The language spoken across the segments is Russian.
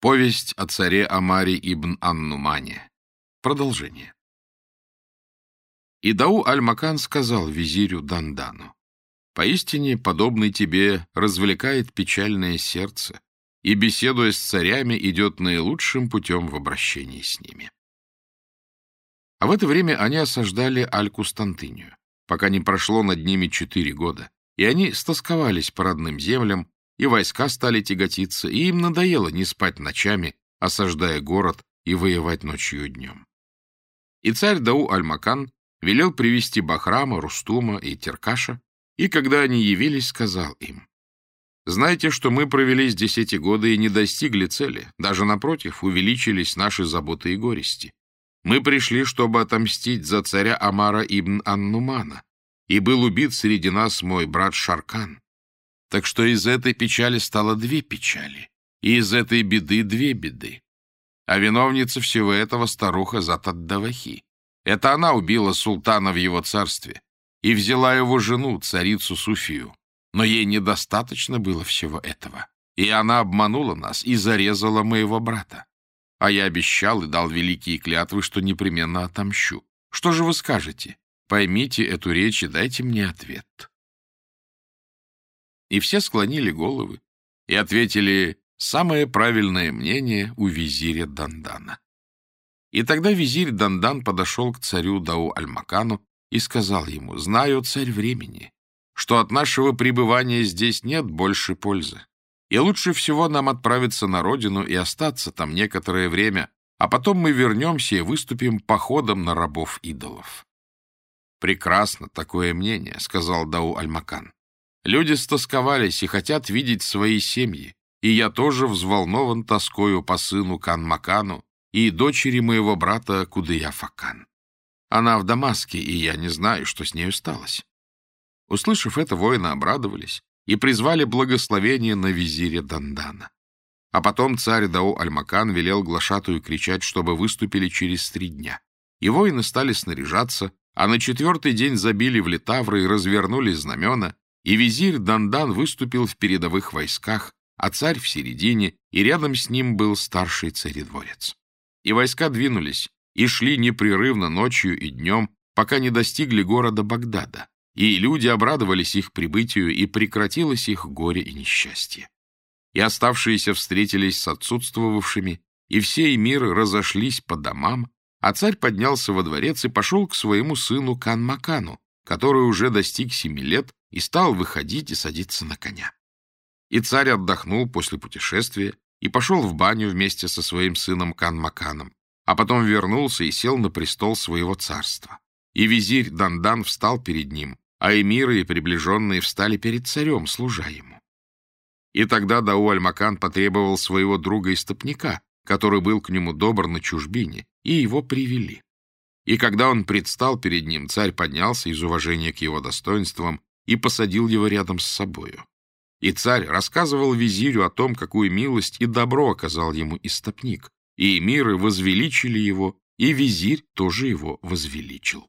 Повесть о царе Амаре ибн Аннумане. Продолжение. Идау Аль-Макан сказал визирю Дандану, «Поистине, подобный тебе развлекает печальное сердце, и, беседуя с царями, идет наилучшим путем в обращении с ними». А в это время они осаждали Аль-Кустантынию, пока не прошло над ними четыре года, и они стосковались по родным землям, и войска стали тяготиться, и им надоело не спать ночами, осаждая город и воевать ночью и днем. И царь Дау Аль-Макан велел привести Бахрама, Рустума и Теркаша, и когда они явились, сказал им, «Знаете, что мы провели здесь эти годы и не достигли цели, даже напротив, увеличились наши заботы и горести. Мы пришли, чтобы отомстить за царя Амара ибн Аннумана, и был убит среди нас мой брат Шаркан. Так что из этой печали стало две печали, и из этой беды две беды. А виновница всего этого старуха Затаддавахи. Это она убила султана в его царстве и взяла его жену, царицу Суфию. Но ей недостаточно было всего этого, и она обманула нас и зарезала моего брата. А я обещал и дал великие клятвы, что непременно отомщу. Что же вы скажете? Поймите эту речь и дайте мне ответ. И все склонили головы и ответили самое правильное мнение у визиря Дандана. И тогда визирь Дандан подошел к царю Дау-Аль-Макану и сказал ему, «Знаю, царь времени, что от нашего пребывания здесь нет больше пользы, и лучше всего нам отправиться на родину и остаться там некоторое время, а потом мы вернемся и выступим походом на рабов-идолов». «Прекрасно такое мнение», — сказал Дау-Аль-Макан. Люди стосковались и хотят видеть свои семьи, и я тоже взволнован тоскою по сыну Кан-Макану и дочери моего брата Кудыя-Факан. Она в Дамаске, и я не знаю, что с нею сталось. Услышав это, воины обрадовались и призвали благословение на визире Дандана. А потом царь Дау-Аль-Макан велел глашатую кричать, чтобы выступили через три дня. И воины стали снаряжаться, а на четвертый день забили в литавры и развернули знамена, и визирь Дандан выступил в передовых войсках, а царь в середине, и рядом с ним был старший царедворец. И войска двинулись, и шли непрерывно ночью и днем, пока не достигли города Багдада, и люди обрадовались их прибытию, и прекратилось их горе и несчастье. И оставшиеся встретились с отсутствовавшими, и все эмиры разошлись по домам, а царь поднялся во дворец и пошел к своему сыну Кан-Макану, который уже достиг семи лет и стал выходить и садиться на коня. И царь отдохнул после путешествия и пошел в баню вместе со своим сыном Кан-Маканом, а потом вернулся и сел на престол своего царства. И визирь Дандан встал перед ним, а эмиры и приближенные встали перед царем, служа ему. И тогда Дау-Аль-Макан потребовал своего друга-истопника, который был к нему добр на чужбине, и его привели. И когда он предстал перед ним, царь поднялся из уважения к его достоинствам и посадил его рядом с собою. И царь рассказывал визирю о том, какую милость и добро оказал ему истопник, и эмиры возвеличили его, и визирь тоже его возвеличил.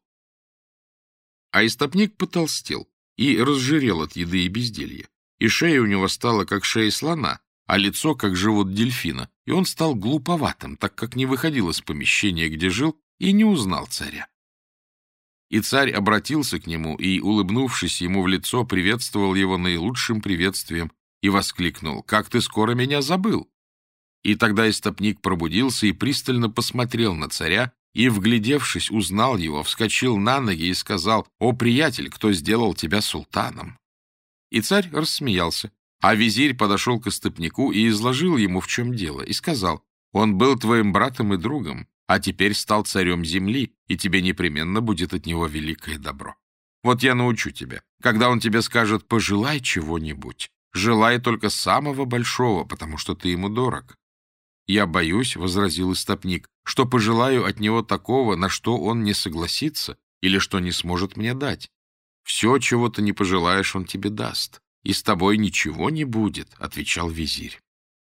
А истопник потолстел и разжирел от еды и безделья, и шея у него стала как шея слона, а лицо как живот дельфина, и он стал глуповатым, так как не выходил из помещения, где жил, и не узнал царя. И царь обратился к нему и, улыбнувшись ему в лицо, приветствовал его наилучшим приветствием и воскликнул «Как ты скоро меня забыл!» И тогда истопник пробудился и пристально посмотрел на царя, и, вглядевшись, узнал его, вскочил на ноги и сказал «О, приятель, кто сделал тебя султаном?» И царь рассмеялся, а визирь подошел к истопнику и изложил ему, в чем дело, и сказал «Он был твоим братом и другом, а теперь стал царем земли, и тебе непременно будет от него великое добро. Вот я научу тебя. Когда он тебе скажет «пожелай чего-нибудь», желай только самого большого, потому что ты ему дорог. «Я боюсь», — возразил истопник, — «что пожелаю от него такого, на что он не согласится или что не сможет мне дать. Все, чего ты не пожелаешь, он тебе даст, и с тобой ничего не будет», — отвечал визирь.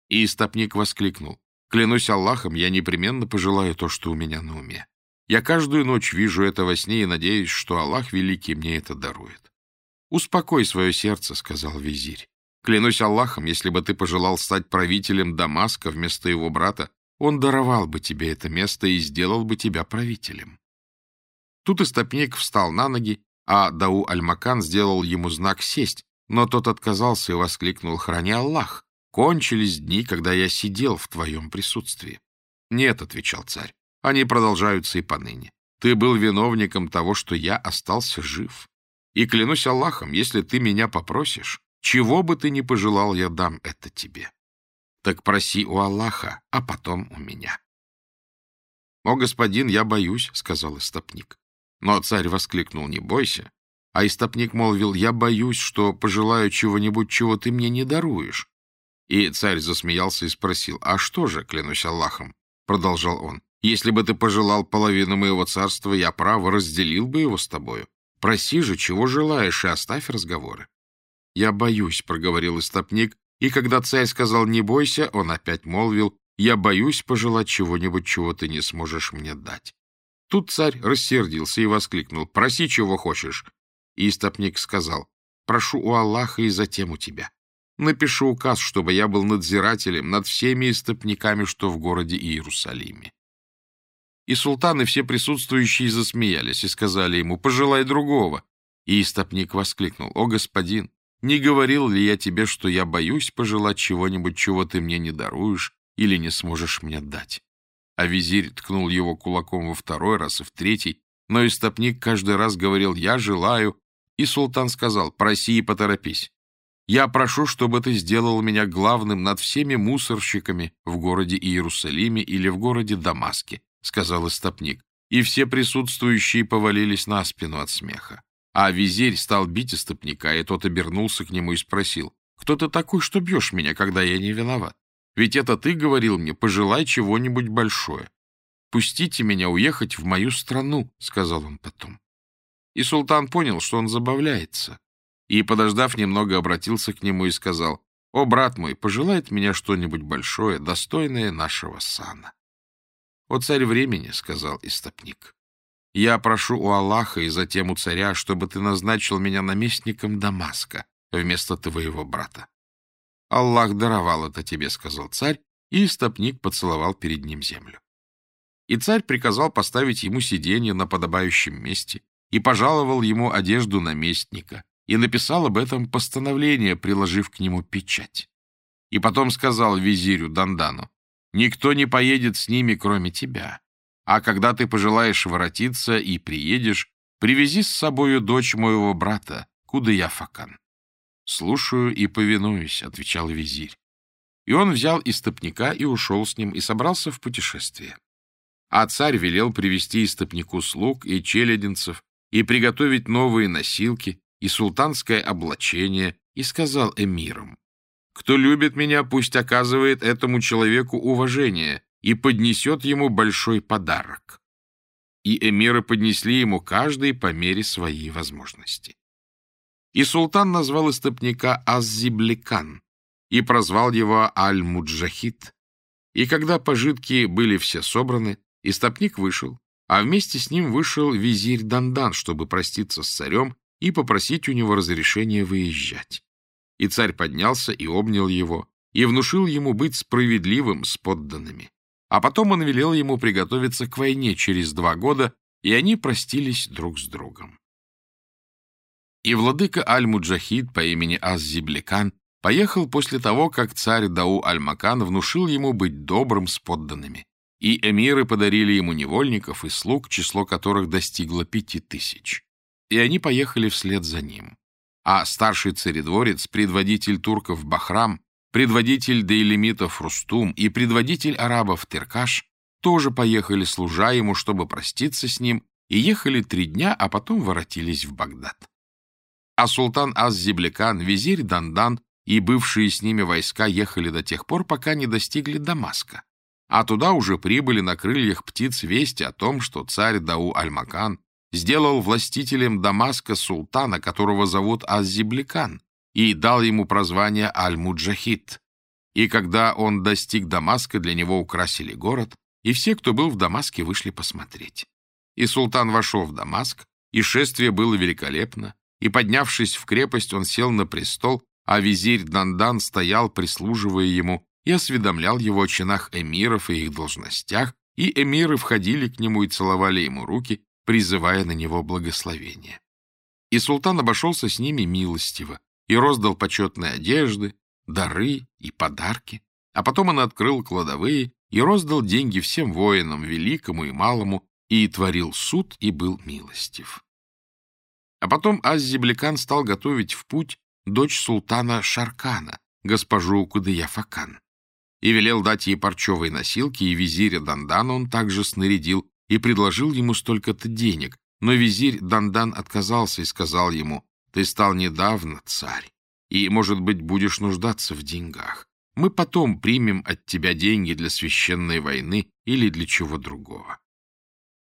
И истопник воскликнул. Клянусь Аллахом, я непременно пожелаю то, что у меня на уме. Я каждую ночь вижу это во сне и надеюсь, что Аллах Великий мне это дарует. — Успокой свое сердце, — сказал визирь. Клянусь Аллахом, если бы ты пожелал стать правителем Дамаска вместо его брата, он даровал бы тебе это место и сделал бы тебя правителем. Тут истопник встал на ноги, а Дау Аль-Макан сделал ему знак сесть, но тот отказался и воскликнул «Храни Аллах! Кончились дни, когда я сидел в твоем присутствии». «Нет», — отвечал царь, — «они продолжаются и поныне. Ты был виновником того, что я остался жив. И клянусь Аллахом, если ты меня попросишь, чего бы ты ни пожелал, я дам это тебе. Так проси у Аллаха, а потом у меня». «О, господин, я боюсь», — сказал истопник. Но царь воскликнул «Не бойся». А истопник молвил «Я боюсь, что пожелаю чего-нибудь, чего ты мне не даруешь». И царь засмеялся и спросил «А что же, клянусь Аллахом?» — продолжал он. «Если бы ты пожелал половину моего царства, я, право, разделил бы его с тобою. Проси же, чего желаешь, и оставь разговоры». «Я боюсь», — проговорил истопник, и когда царь сказал «не бойся», он опять молвил «Я боюсь пожелать чего-нибудь, чего ты не сможешь мне дать». Тут царь рассердился и воскликнул «Проси, чего хочешь». И истопник сказал «Прошу у Аллаха и затем у тебя. Напишу указ, чтобы я был надзирателем над всеми истопниками, что в городе Иерусалиме». И султаны все присутствующие засмеялись и сказали ему «Пожелай другого». И истопник воскликнул «О, господин, не говорил ли я тебе, что я боюсь пожелать чего-нибудь, чего ты мне не даруешь или не сможешь мне дать?» А визирь ткнул его кулаком во второй раз и в третий, но истопник каждый раз говорил «я желаю», и султан сказал «проси и поторопись». «Я прошу, чтобы ты сделал меня главным над всеми мусорщиками в городе Иерусалиме или в городе Дамаске», — сказал истопник. И все присутствующие повалились на спину от смеха. А визирь стал бить истопника, и тот обернулся к нему и спросил, «Кто ты такой, что бьешь меня, когда я не виноват?» Ведь это ты говорил мне, пожелай чего-нибудь большое. Пустите меня уехать в мою страну, — сказал он потом. И султан понял, что он забавляется, и, подождав немного, обратился к нему и сказал, «О, брат мой, пожелает меня что-нибудь большое, достойное нашего сана». «О, царь времени», — сказал истопник, — «я прошу у Аллаха и затем у царя, чтобы ты назначил меня наместником Дамаска вместо твоего брата. «Аллах даровал это тебе», — сказал царь, и стопник поцеловал перед ним землю. И царь приказал поставить ему сиденье на подобающем месте и пожаловал ему одежду наместника и написал об этом постановление, приложив к нему печать. И потом сказал визирю Дандану, «Никто не поедет с ними, кроме тебя. А когда ты пожелаешь воротиться и приедешь, привези с собою дочь моего брата, Кудаяфакан». «Слушаю и повинуюсь», — отвечал визирь. И он взял истопника и ушел с ним, и собрался в путешествие. А царь велел привести истопнику слуг и челядинцев, и приготовить новые носилки, и султанское облачение, и сказал эмирам, «Кто любит меня, пусть оказывает этому человеку уважение и поднесет ему большой подарок». И эмиры поднесли ему каждый по мере своей возможности. И султан назвал истопника Аззибликан и прозвал его Аль-Муджахид. И когда пожитки были все собраны, истопник вышел, а вместе с ним вышел визирь Дандан, чтобы проститься с царем и попросить у него разрешения выезжать. И царь поднялся и обнял его, и внушил ему быть справедливым с подданными. А потом он велел ему приготовиться к войне через два года, и они простились друг с другом. И владыка Аль-Муджахид по имени Аз-Зиблекан поехал после того, как царь Дау Аль-Макан внушил ему быть добрым с подданными. И эмиры подарили ему невольников и слуг, число которых достигло пяти тысяч. И они поехали вслед за ним. А старший царедворец, предводитель турков Бахрам, предводитель дейлемитов Рустум и предводитель арабов Теркаш тоже поехали, служа ему, чтобы проститься с ним, и ехали три дня, а потом воротились в Багдад. А султан Аз-Зиблекан, визирь Дандан и бывшие с ними войска ехали до тех пор, пока не достигли Дамаска. А туда уже прибыли на крыльях птиц вести о том, что царь Дау Аль-Макан сделал властителем Дамаска султана, которого зовут Аз-Зиблекан, и дал ему прозвание Аль-Муджахид. И когда он достиг Дамаска, для него украсили город, и все, кто был в Дамаске, вышли посмотреть. И султан вошел в Дамаск, и шествие было великолепно, и, поднявшись в крепость, он сел на престол, а визирь Дандан стоял, прислуживая ему, и осведомлял его о чинах эмиров и их должностях, и эмиры входили к нему и целовали ему руки, призывая на него благословение. И султан обошелся с ними милостиво и роздал почетные одежды, дары и подарки, а потом он открыл кладовые и роздал деньги всем воинам, великому и малому, и творил суд и был милостив. А потом Аззибликан стал готовить в путь дочь султана Шаркана, госпожу Кудыяфакан, и велел дать ей парчевые носилки, и визиря Дандана он также снарядил и предложил ему столько-то денег, но визирь Дандан отказался и сказал ему, «Ты стал недавно царь, и, может быть, будешь нуждаться в деньгах. Мы потом примем от тебя деньги для священной войны или для чего другого».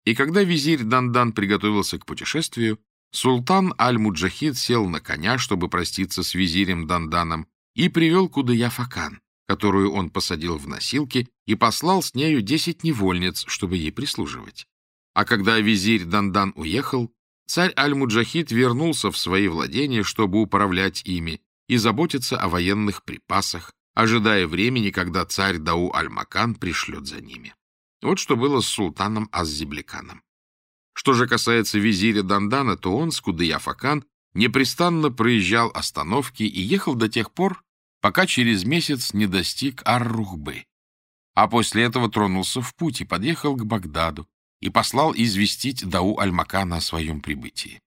И когда визирь Дандан приготовился к путешествию, султан Аль-Муджахид сел на коня, чтобы проститься с визирем Данданом, и привел Кудаяфакан, которую он посадил в носилки, и послал с нею десять невольниц, чтобы ей прислуживать. А когда визирь Дандан уехал, царь Аль-Муджахид вернулся в свои владения, чтобы управлять ими и заботиться о военных припасах, ожидая времени, когда царь Дау Аль-Макан пришлет за ними. Вот что было с султаном Аззибликаном. Что же касается визиря Дандана, то он, Скудыяфакан, непрестанно проезжал остановки и ехал до тех пор, пока через месяц не достиг Ар-Рухбы. А после этого тронулся в путь и подъехал к Багдаду и послал известить Дау Аль-Макана о своем прибытии.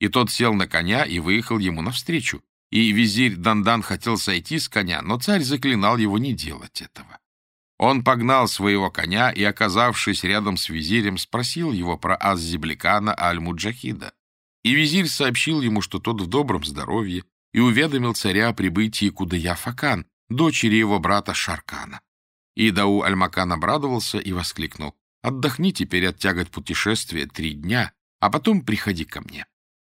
И тот сел на коня и выехал ему навстречу, и визирь Дандан хотел сойти с коня, но царь заклинал его не делать этого. Он погнал своего коня и, оказавшись рядом с визирем, спросил его про Аззибликана Аль-Муджахида. И визирь сообщил ему, что тот в добром здоровье, и уведомил царя о прибытии Кудая-Факан, дочери его брата Шаркана. И Дау Аль-Макан обрадовался и воскликнул, «Отдохни теперь от тягот путешествия три дня, а потом приходи ко мне».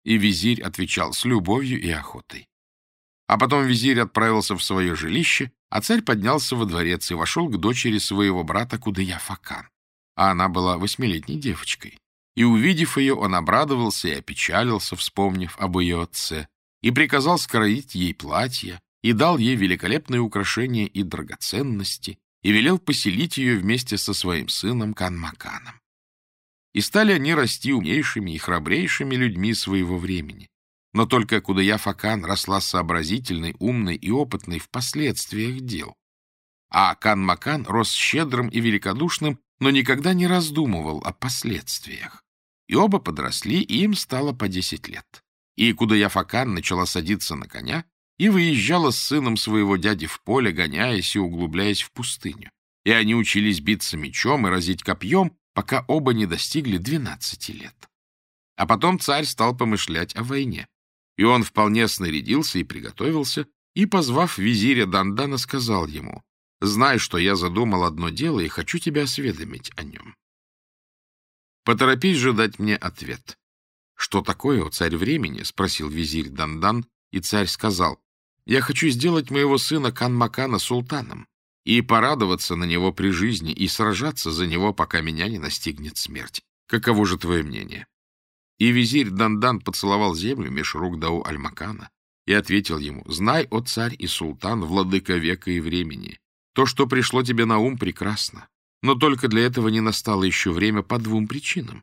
И визирь отвечал с любовью и охотой. А потом визирь отправился в свое жилище, а царь поднялся во дворец и вошел к дочери своего брата Кудая-Факан. А она была восьмилетней девочкой. И, увидев ее, он обрадовался и опечалился, вспомнив об ее отце, и приказал скроить ей платье, и дал ей великолепные украшения и драгоценности, и велел поселить ее вместе со своим сыном Канмаканом. И стали они расти умнейшими и храбрейшими людьми своего времени. Но только Кудая Факан росла сообразительной, умной и опытной в последствиях дел. А Кан-Макан рос щедрым и великодушным, но никогда не раздумывал о последствиях. И оба подросли, и им стало по десять лет. И Кудая Факан начала садиться на коня и выезжала с сыном своего дяди в поле, гоняясь и углубляясь в пустыню. И они учились биться мечом и разить копьем, пока оба не достигли двенадцати лет. А потом царь стал помышлять о войне. И он вполне снарядился и приготовился, и, позвав визиря Дандана, сказал ему, «Знай, что я задумал одно дело и хочу тебя осведомить о нем. Поторопись же дать мне ответ». «Что такое, о царь времени?» — спросил визирь Дандан, и царь сказал, «Я хочу сделать моего сына Канмакана султаном и порадоваться на него при жизни и сражаться за него, пока меня не настигнет смерть. Каково же твое мнение?» И визирь Дандан поцеловал землю меж рук Дау Аль-Макана и ответил ему, «Знай, о царь и султан, владыка века и времени, то, что пришло тебе на ум, прекрасно, но только для этого не настало еще время по двум причинам.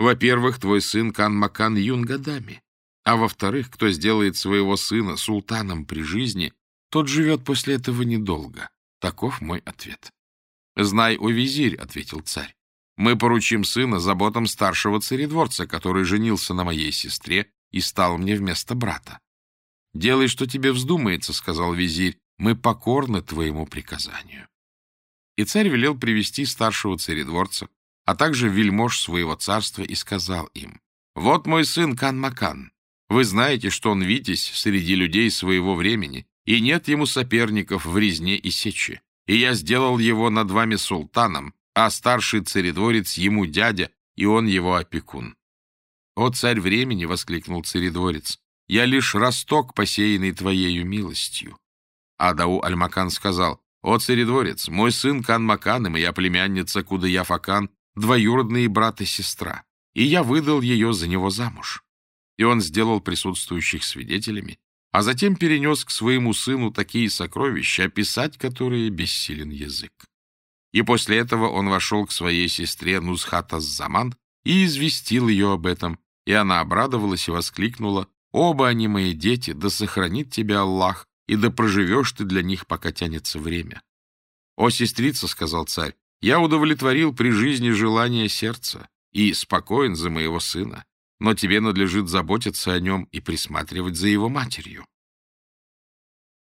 Во-первых, твой сын Кан-Макан юн годами, а во-вторых, кто сделает своего сына султаном при жизни, тот живет после этого недолго. Таков мой ответ». «Знай, о визирь», — ответил царь, мы поручим сына заботам старшего царедворца, который женился на моей сестре и стал мне вместо брата. — Делай, что тебе вздумается, — сказал визирь, — мы покорны твоему приказанию. И царь велел привести старшего царедворца, а также вельмож своего царства, и сказал им, «Вот мой сын Кан-Макан. Вы знаете, что он витязь среди людей своего времени, и нет ему соперников в резне и сече. И я сделал его над вами султаном, а старший царедворец ему дядя, и он его опекун. «О, царь времени!» — воскликнул царедворец. «Я лишь росток, посеянный твоею милостью». Адау Альмакан сказал, «О, царедворец, мой сын Кан-Макан и моя племянница Кудая-Факан — двоюродные брат и сестра, и я выдал ее за него замуж». И он сделал присутствующих свидетелями а затем перенес к своему сыну такие сокровища, описать которые бессилен язык. И после этого он вошел к своей сестре Нузхата-Заман и известил ее об этом, и она обрадовалась и воскликнула, «Оба они мои дети, да сохранит тебя Аллах, и да проживешь ты для них, пока тянется время». «О, сестрица», — сказал царь, — «я удовлетворил при жизни желание сердца и спокоен за моего сына, но тебе надлежит заботиться о нем и присматривать за его матерью».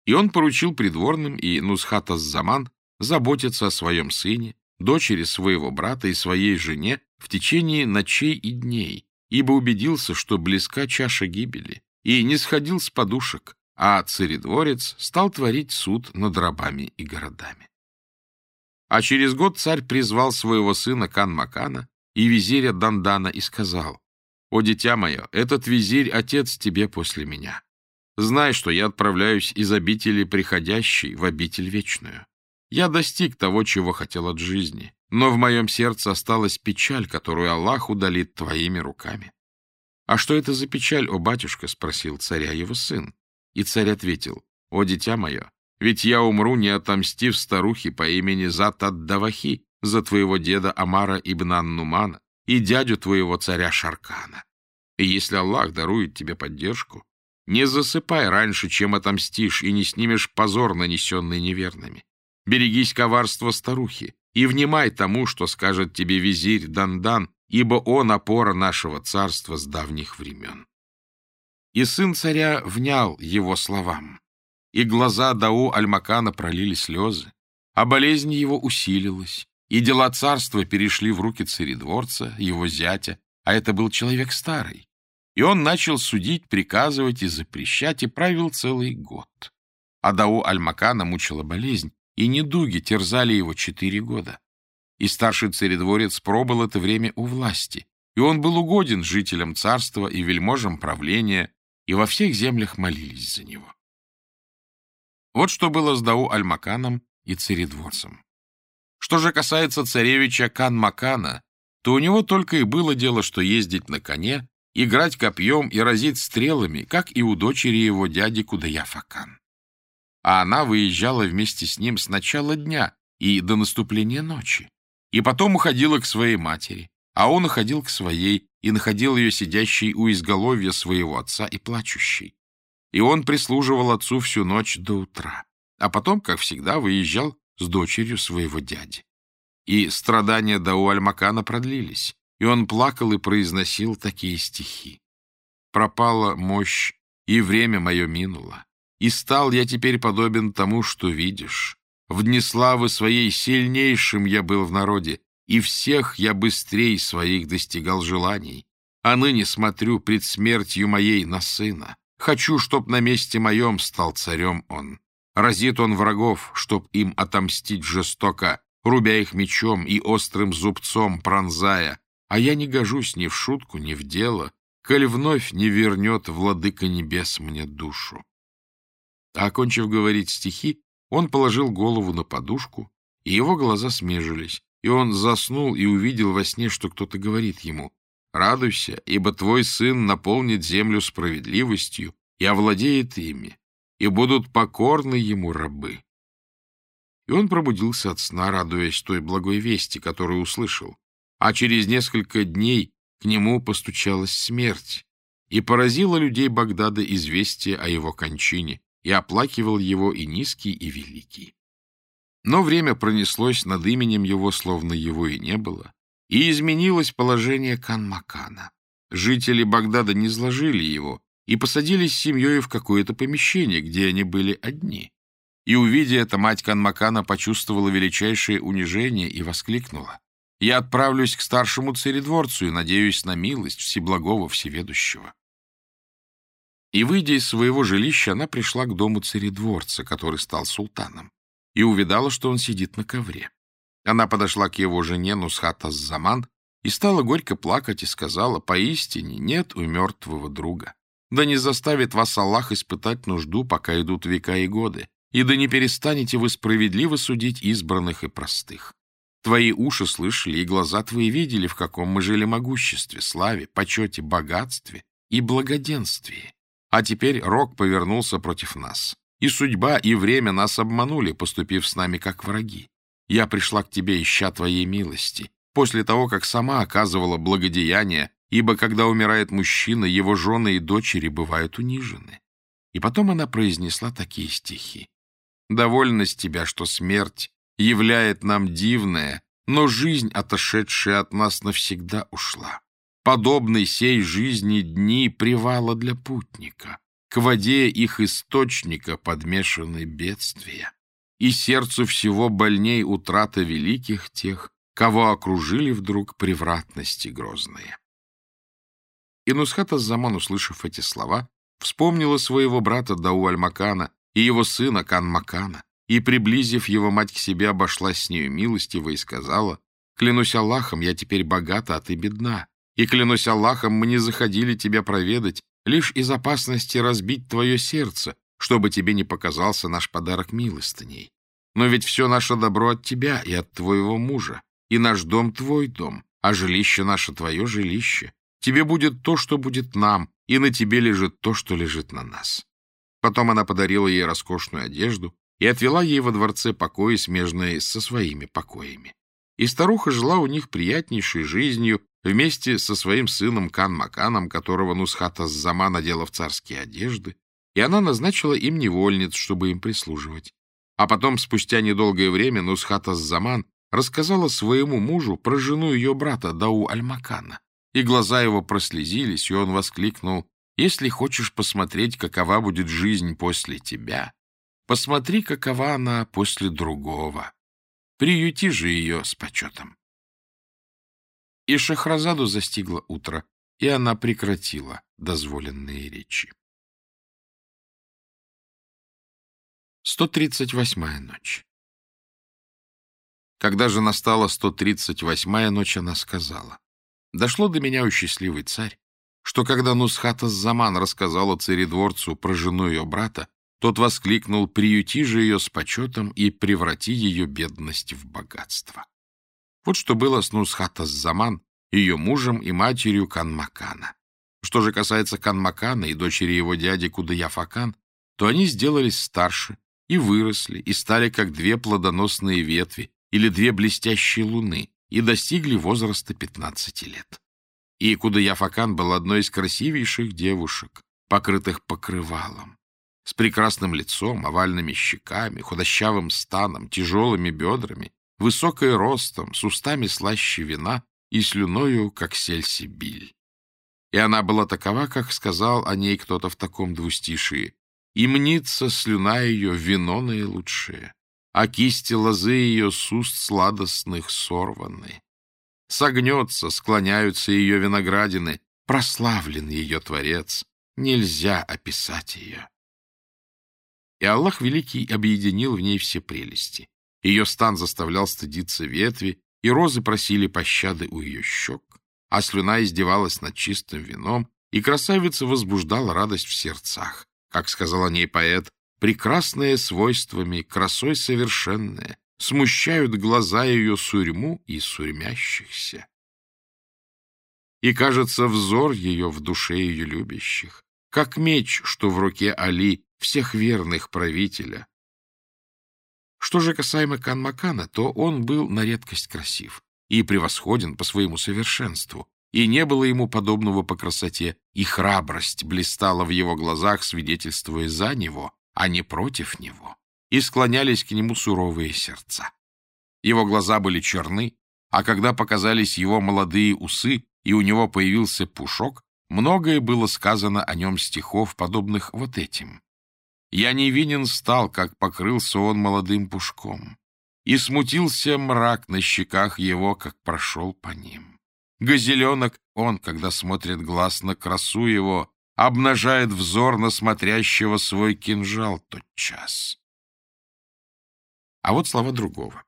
И он поручил придворным и Нусхата-Заман заботиться о своем сыне, дочери своего брата и своей жене в течение ночей и дней, ибо убедился, что близка чаша гибели, и не сходил с подушек, а царедворец стал творить суд над рабами и городами. А через год царь призвал своего сына Кан-Макана и визиря Дандана и сказал, «О, дитя мое, этот визирь — отец тебе после меня. Знай, что я отправляюсь из обители приходящей в обитель вечную. Я достиг того, чего хотел от жизни, но в моем сердце осталась печаль, которую Аллах удалит твоими руками. — А что это за печаль, о батюшка? — спросил царя его сын. И царь ответил, — О, дитя мое, ведь я умру, не отомстив старухе по имени Затад-Давахи за твоего деда Амара ибн Аннумана и дядю твоего царя Шаркана. И если Аллах дарует тебе поддержку, не засыпай раньше, чем отомстишь, и не снимешь позор, нанесенный неверными. Берегись коварства старухи и внимай тому, что скажет тебе визирь Дандан, ибо он опора нашего царства с давних времен. И сын царя внял его словам, и глаза Дау Альмакана пролили слезы, а болезнь его усилилась, и дела царства перешли в руки царедворца, его зятя, а это был человек старый. И он начал судить, приказывать и запрещать, и правил целый год. А Дау Альмакана мучила болезнь, и недуги терзали его четыре года. И старший царедворец пробыл это время у власти, и он был угоден жителям царства и вельможам правления, и во всех землях молились за него. Вот что было с Дау Аль-Маканом и царедворцем. Что же касается царевича Кан-Макана, то у него только и было дело, что ездить на коне, играть копьем и разить стрелами, как и у дочери его дяди Кудаяфакан а она выезжала вместе с ним с начала дня и до наступления ночи, и потом уходила к своей матери, а он уходил к своей и находил ее сидящей у изголовья своего отца и плачущей. И он прислуживал отцу всю ночь до утра, а потом, как всегда, выезжал с дочерью своего дяди. И страдания Дау-Аль-Макана продлились, и он плакал и произносил такие стихи. «Пропала мощь, и время мое минуло. И стал я теперь подобен тому, что видишь. В дни славы своей сильнейшим я был в народе, и всех я быстрей своих достигал желаний. А ныне смотрю пред смертью моей на сына. Хочу, чтоб на месте моем стал царем он. Разит он врагов, чтоб им отомстить жестоко, рубя их мечом и острым зубцом пронзая. А я не гожусь ни в шутку, ни в дело, коль вновь не вернет владыка небес мне душу. Окончив говорить стихи, он положил голову на подушку, и его глаза смежились, и он заснул и увидел во сне, что кто-то говорит ему, «Радуйся, ибо твой сын наполнит землю справедливостью и овладеет ими, и будут покорны ему рабы». И он пробудился от сна, радуясь той благой вести, которую услышал. А через несколько дней к нему постучалась смерть, и поразило людей Багдада известие о его кончине, и оплакивал его и низкий, и великий. Но время пронеслось над именем его, словно его и не было, и изменилось положение Канмакана. Жители Багдада не сложили его и посадили с семьей в какое-то помещение, где они были одни. И, увидя это, мать Канмакана почувствовала величайшее унижение и воскликнула. «Я отправлюсь к старшему царедворцу и надеюсь на милость Всеблагого Всеведущего». И, выйдя из своего жилища, она пришла к дому царедворца, который стал султаном, и увидала, что он сидит на ковре. Она подошла к его жене Нусхата Заман и стала горько плакать и сказала, «Поистине нет у мертвого друга. Да не заставит вас Аллах испытать нужду, пока идут века и годы, и да не перестанете вы справедливо судить избранных и простых. Твои уши слышали, и глаза твои видели, в каком мы жили могуществе, славе, почете, богатстве и благоденствии А теперь рок повернулся против нас. И судьба, и время нас обманули, поступив с нами как враги. Я пришла к тебе, ища твоей милости, после того, как сама оказывала благодеяние, ибо когда умирает мужчина, его жены и дочери бывают унижены. И потом она произнесла такие стихи. «Довольно с тебя, что смерть являет нам дивное, но жизнь, отошедшая от нас, навсегда ушла. Подобной сей жизни дни привала для путника, к воде их источника подмешаны бедствия, и сердцу всего больней утрата великих тех, кого окружили вдруг превратности грозные. И Нусхата Заман, услышав эти слова, вспомнила своего брата Дау Аль-Макана и его сына Кан-Макана, и, приблизив его мать к себе, обошла с нею милостиво и сказала, «Клянусь Аллахом, я теперь богата, а ты бедна, и, клянусь Аллахом, мы не заходили тебя проведать, лишь из опасности разбить твое сердце, чтобы тебе не показался наш подарок милостыней. Но ведь все наше добро от тебя и от твоего мужа, и наш дом твой дом, а жилище наше твое жилище. Тебе будет то, что будет нам, и на тебе лежит то, что лежит на нас». Потом она подарила ей роскошную одежду и отвела ей во дворце покои, смежные со своими покоями. И старуха жила у них приятнейшей жизнью вместе со своим сыном Кан-Маканом, которого Нусхата Зама надела в царские одежды, и она назначила им невольниц, чтобы им прислуживать. А потом, спустя недолгое время, Нусхата Заман рассказала своему мужу про жену ее брата Дау Аль-Макана, и глаза его прослезились, и он воскликнул, «Если хочешь посмотреть, какова будет жизнь после тебя, посмотри, какова она после другого. Приюти же ее с почетом». И Шахразаду застигло утро, и она прекратила дозволенные речи. 138-я ночь Когда же настала 138-я ночь, она сказала, «Дошло до меня, у счастливый царь, что когда Нусхата Заман рассказала царедворцу про жену ее брата, тот воскликнул «Приюти же ее с почетом и преврати ее бедность в богатство». Вот что было с Нусхата Заман, ее мужем и матерью Канмакана. Что же касается Канмакана и дочери его дяди Кудаяфакан, то они сделались старше и выросли, и стали как две плодоносные ветви или две блестящие луны, и достигли возраста 15 лет. И Кудаяфакан был одной из красивейших девушек, покрытых покрывалом, с прекрасным лицом, овальными щеками, худощавым станом, тяжелыми бедрами, высокой ростом, с устами слаще вина и слюною, как сельсибиль. И она была такова, как сказал о ней кто-то в таком двустишии, и мнится слюна ее вино наилучшее, а кисти лозы ее с уст сладостных сорваны. Согнется, склоняются ее виноградины, прославлен ее Творец, нельзя описать ее. И Аллах Великий объединил в ней все прелести. Ее стан заставлял стыдиться ветви, и розы просили пощады у ее щек, а слюна издевалась над чистым вином, и красавица возбуждала радость в сердцах. Как сказал о ней поэт, прекрасные свойствами, красой совершенная, смущают глаза ее сурьму и сурьмящихся. И, кажется, взор ее в душе ее любящих, как меч, что в руке Али, всех верных правителя, что же касаемо Канмакана, то он был на редкость красив и превосходен по своему совершенству, и не было ему подобного по красоте, и храбрость блистала в его глазах, свидетельствуя за него, а не против него, и склонялись к нему суровые сердца. Его глаза были черны, а когда показались его молодые усы, и у него появился пушок, многое было сказано о нем стихов, подобных вот этим. Я невинен стал, как покрылся он молодым пушком, и смутился мрак на щеках его, как прошел по ним. Газеленок он, когда смотрит глаз на красу его, обнажает взор на смотрящего свой кинжал тот час. А вот слова другого.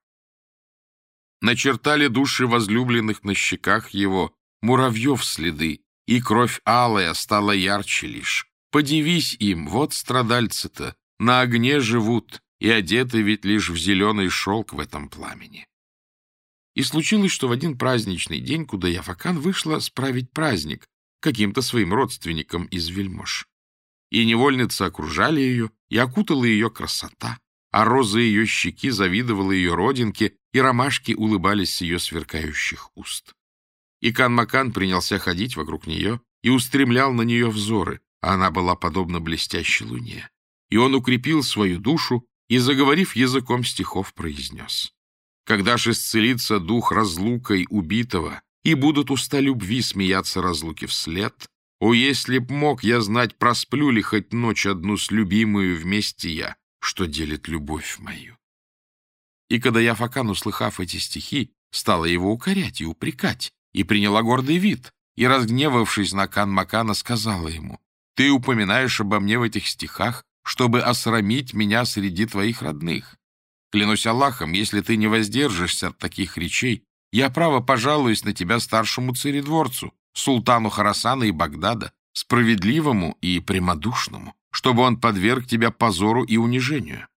Начертали души возлюбленных на щеках его муравьев следы, и кровь алая стала ярче лишь. Подивись им, вот страдальцы-то, на огне живут, и одеты ведь лишь в зеленый шелк в этом пламени. И случилось, что в один праздничный день, куда Яфакан вышла справить праздник каким-то своим родственникам из вельмож. И невольницы окружали ее, и окутала ее красота, а розы ее щеки завидовала ее родинке, и ромашки улыбались с ее сверкающих уст. И Кан-Макан принялся ходить вокруг нее и устремлял на нее взоры, а она была подобна блестящей луне. И он укрепил свою душу и, заговорив языком стихов, произнес. «Когда же исцелится дух разлукой убитого, и будут уста любви смеяться разлуки вслед, о, если б мог я знать, просплю ли хоть ночь одну с любимую вместе я, что делит любовь мою». И когда я Факан, услыхав эти стихи, стала его укорять и упрекать, и приняла гордый вид, и, разгневавшись на Кан-Макана, сказала ему, «Ты упоминаешь обо мне в этих стихах, чтобы осрамить меня среди твоих родных. Клянусь Аллахом, если ты не воздержишься от таких речей, я, право, пожалуюсь на тебя старшему царедворцу, султану Харасана и Багдада, справедливому и прямодушному, чтобы он подверг тебя позору и унижению.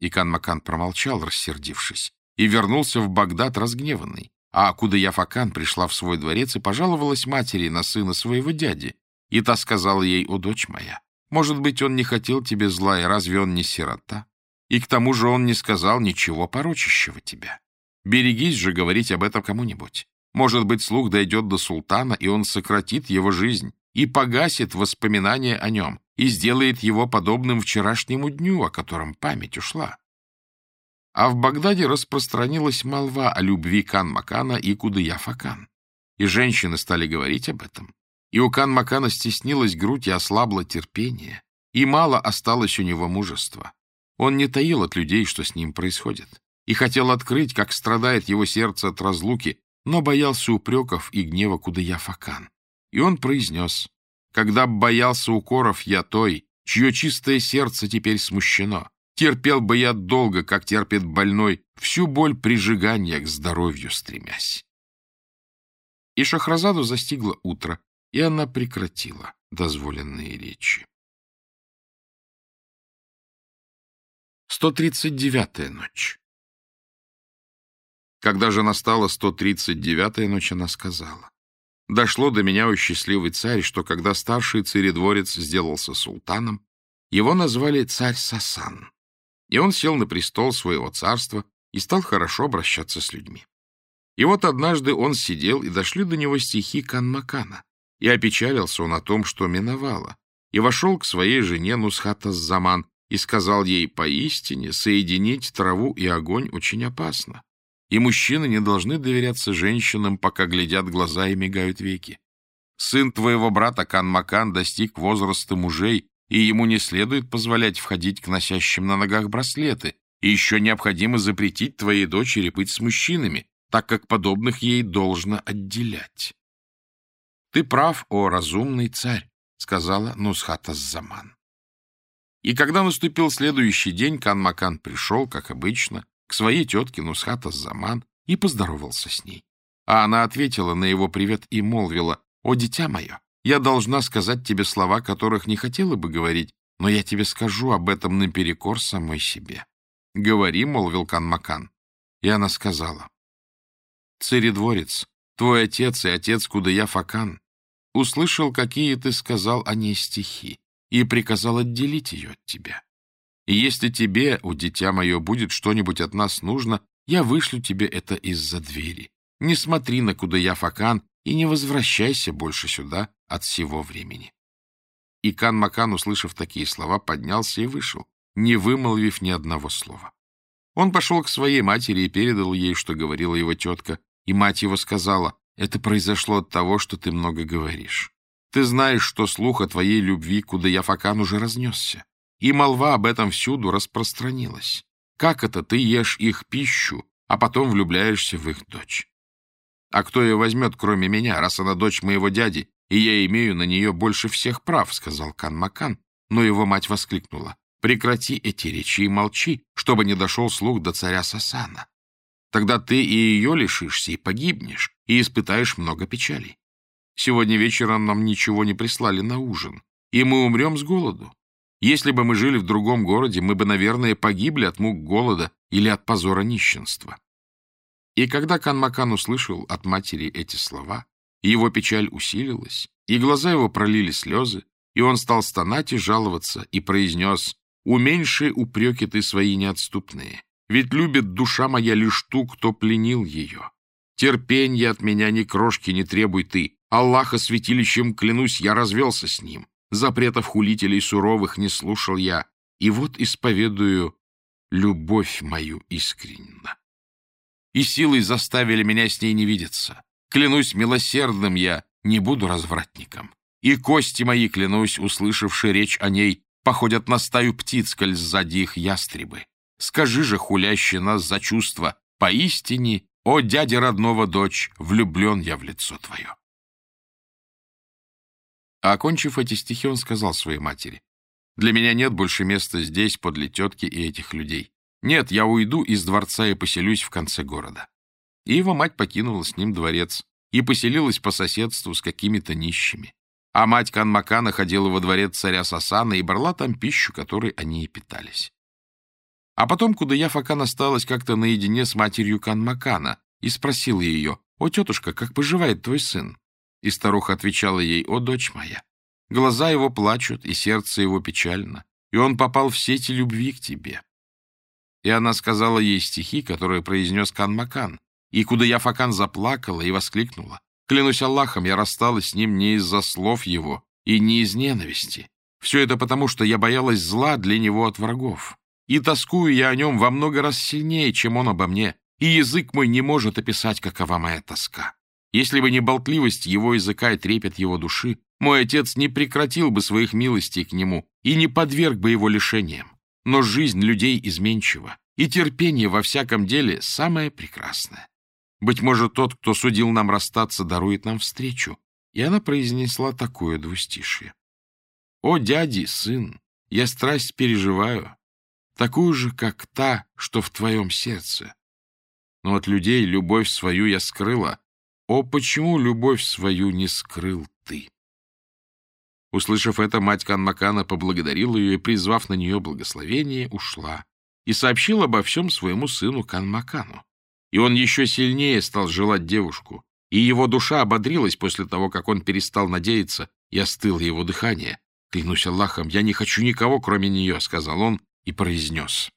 Икан Макан промолчал, рассердившись, и вернулся в Багдад разгневанный. А Кудаяфакан пришла в свой дворец и пожаловалась матери на сына своего дяди. И та сказала ей, «О, дочь моя, может быть, он не хотел тебе зла, и разве он не сирота? И к тому же он не сказал ничего порочащего тебя. Берегись же говорить об этом кому-нибудь. Может быть, слух дойдет до султана, и он сократит его жизнь и погасит воспоминания о нем, и сделает его подобным вчерашнему дню, о котором память ушла. А в Багдаде распространилась молва о любви Кан-Макана и Кудыя-Факан. И женщины стали говорить об этом. И у Кан-Макана стеснилась грудь и ослабло терпение, и мало осталось у него мужества. Он не таил от людей, что с ним происходит, и хотел открыть, как страдает его сердце от разлуки, но боялся упреков и гнева Кудая-Факан. И он произнес, «Когда б боялся укоров я той, чье чистое сердце теперь смущено, терпел бы я долго, как терпит больной, всю боль прижигания к здоровью стремясь». И Шахразаду застигло утро, и она прекратила дозволенные речи. 139-я ночь Когда же настала 139-я ночь, она сказала, «Дошло до меня, о счастливый царь, что когда старший царедворец сделался султаном, его назвали царь Сасан, и он сел на престол своего царства и стал хорошо обращаться с людьми. И вот однажды он сидел, и дошли до него стихи Канмакана, и опечалился он о том, что миновало, и вошел к своей жене Нусхата Заман и сказал ей, поистине, соединить траву и огонь очень опасно, и мужчины не должны доверяться женщинам, пока глядят глаза и мигают веки. Сын твоего брата Кан-Макан достиг возраста мужей, и ему не следует позволять входить к носящим на ногах браслеты, и еще необходимо запретить твоей дочери быть с мужчинами, так как подобных ей должно отделять. — Ты прав, о разумный царь, — сказала Нусхата Заман. И когда наступил следующий день, Кан-Макан пришел, как обычно, к своей тетке Нусхата Заман и поздоровался с ней. А она ответила на его привет и молвила, «О, дитя мое, я должна сказать тебе слова, которых не хотела бы говорить, но я тебе скажу об этом наперекор самой себе». «Говори», — молвил Кан-Макан. И она сказала, «Царедворец, Твой отец и отец Кудая Факан услышал, какие ты сказал о ней стихи, и приказал отделить ее от тебя. И если тебе, у дитя мое, будет что-нибудь от нас нужно, я вышлю тебе это из-за двери. Не смотри на Кудая Факан и не возвращайся больше сюда от всего времени. И Кан-Макан, услышав такие слова, поднялся и вышел, не вымолвив ни одного слова. Он пошел к своей матери и передал ей, что говорила его тетка, и мать его сказала, это произошло от того, что ты много говоришь. Ты знаешь, что слух о твоей любви к Удаяфакан уже разнесся, и молва об этом всюду распространилась. Как это ты ешь их пищу, а потом влюбляешься в их дочь? А кто ее возьмет, кроме меня, раз она дочь моего дяди, и я имею на нее больше всех прав, — сказал Кан-Макан, но его мать воскликнула. Прекрати эти речи и молчи, чтобы не дошел слух до царя Сасана. Тогда ты и ее лишишься, и погибнешь, и испытаешь много печалей. Сегодня вечером нам ничего не прислали на ужин, и мы умрем с голоду. Если бы мы жили в другом городе, мы бы, наверное, погибли от мук голода или от позора нищенства. И когда Канмакан услышал от матери эти слова, его печаль усилилась, и глаза его пролили слезы, И он стал стонать и жаловаться, и произнес, «Уменьши упреки ты свои неотступные, ведь любит душа моя лишь ту, кто пленил ее. Терпенья от меня ни крошки не требуй ты, Аллаха святилищем клянусь, я развелся с ним, запретов хулителей суровых не слушал я, и вот исповедую любовь мою искренно. И силой заставили меня с ней не видеться. Клянусь милосердным я, не буду развратником. И кости мои, клянусь, услышавши речь о ней, походят на стаю птиц, коль сзади их ястребы. Скажи же, хулящий нас за чувства, поистине, о, дядя родного дочь, влюблен я в лицо твое. А окончив эти стихи, он сказал своей матери, «Для меня нет больше места здесь, подле тетки и этих людей. Нет, я уйду из дворца и поселюсь в конце города». И его мать покинула с ним дворец и поселилась по соседству с какими-то нищими. А мать Канмакана ходила во дворец царя Сасана и брала там пищу, которой они и питались. А потом Кудая Факан осталась как-то наедине с матерью Канмакана и спросила ее, «О, тетушка, как поживает твой сын?» И старуха отвечала ей, «О, дочь моя, глаза его плачут, и сердце его печально, и он попал в сети любви к тебе». И она сказала ей стихи, которые произнес Канмакан, и Кудая Факан заплакала и воскликнула, Клянусь Аллахом, я рассталась с ним не из-за слов его и не из ненависти. Все это потому, что я боялась зла для него от врагов. И тоскую я о нем во много раз сильнее, чем он обо мне, и язык мой не может описать, какова моя тоска. Если бы не болтливость его языка и трепет его души, мой отец не прекратил бы своих милостей к нему и не подверг бы его лишениям. Но жизнь людей изменчива, и терпение во всяком деле самое прекрасное. Быть может, тот, кто судил нам расстаться, дарует нам встречу. И она произнесла такое двустишие. «О, дяди, сын, я страсть переживаю, такую же, как та, что в твоем сердце. Но от людей любовь свою я скрыла. О, почему любовь свою не скрыл ты?» Услышав это, мать Канмакана поблагодарила ее и, призвав на нее благословение, ушла и сообщила обо всем своему сыну Канмакану. И он еще сильнее стал желать девушку, и его душа ободрилась после того, как он перестал надеяться, и остыло его дыхание. «Клянусь Аллахом, я не хочу никого, кроме нее», — сказал он и произнес.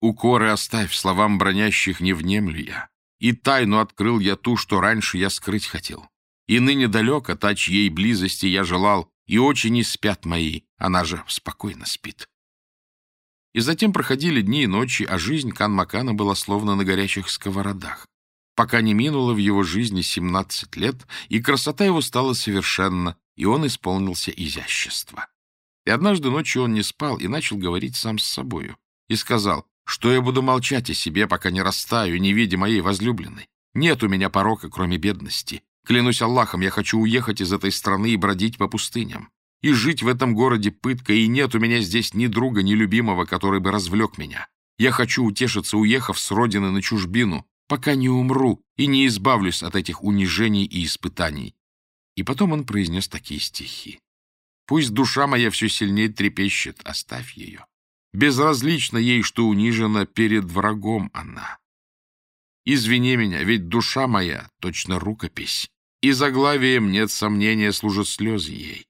«Укоры оставь, словам бронящих не внемлю я, и тайну открыл я ту, что раньше я скрыть хотел. И ныне далеко та, чьей близости я желал, и очи не спят мои, она же спокойно спит. И затем проходили дни и ночи, а жизнь Кан-Макана была словно на горячих сковородах, пока не минуло в его жизни 17 лет, и красота его стала совершенна, и он исполнился изящества. И однажды ночью он не спал и начал говорить сам с собою, и сказал, что я буду молчать о себе, пока не растаю, не видя моей возлюбленной. Нет у меня порока, кроме бедности. Клянусь Аллахом, я хочу уехать из этой страны и бродить по пустыням. И жить в этом городе пытка, и нет у меня здесь ни друга, ни любимого, который бы развлек меня. Я хочу утешиться, уехав с родины на чужбину, пока не умру и не избавлюсь от этих унижений и испытаний. И потом он произнес такие стихи. Пусть душа моя все сильнее трепещет, оставь ее. Безразлично ей, что унижена перед врагом она. Извини меня, ведь душа моя точно рукопись, и заглавием нет сомнения служат слезы ей.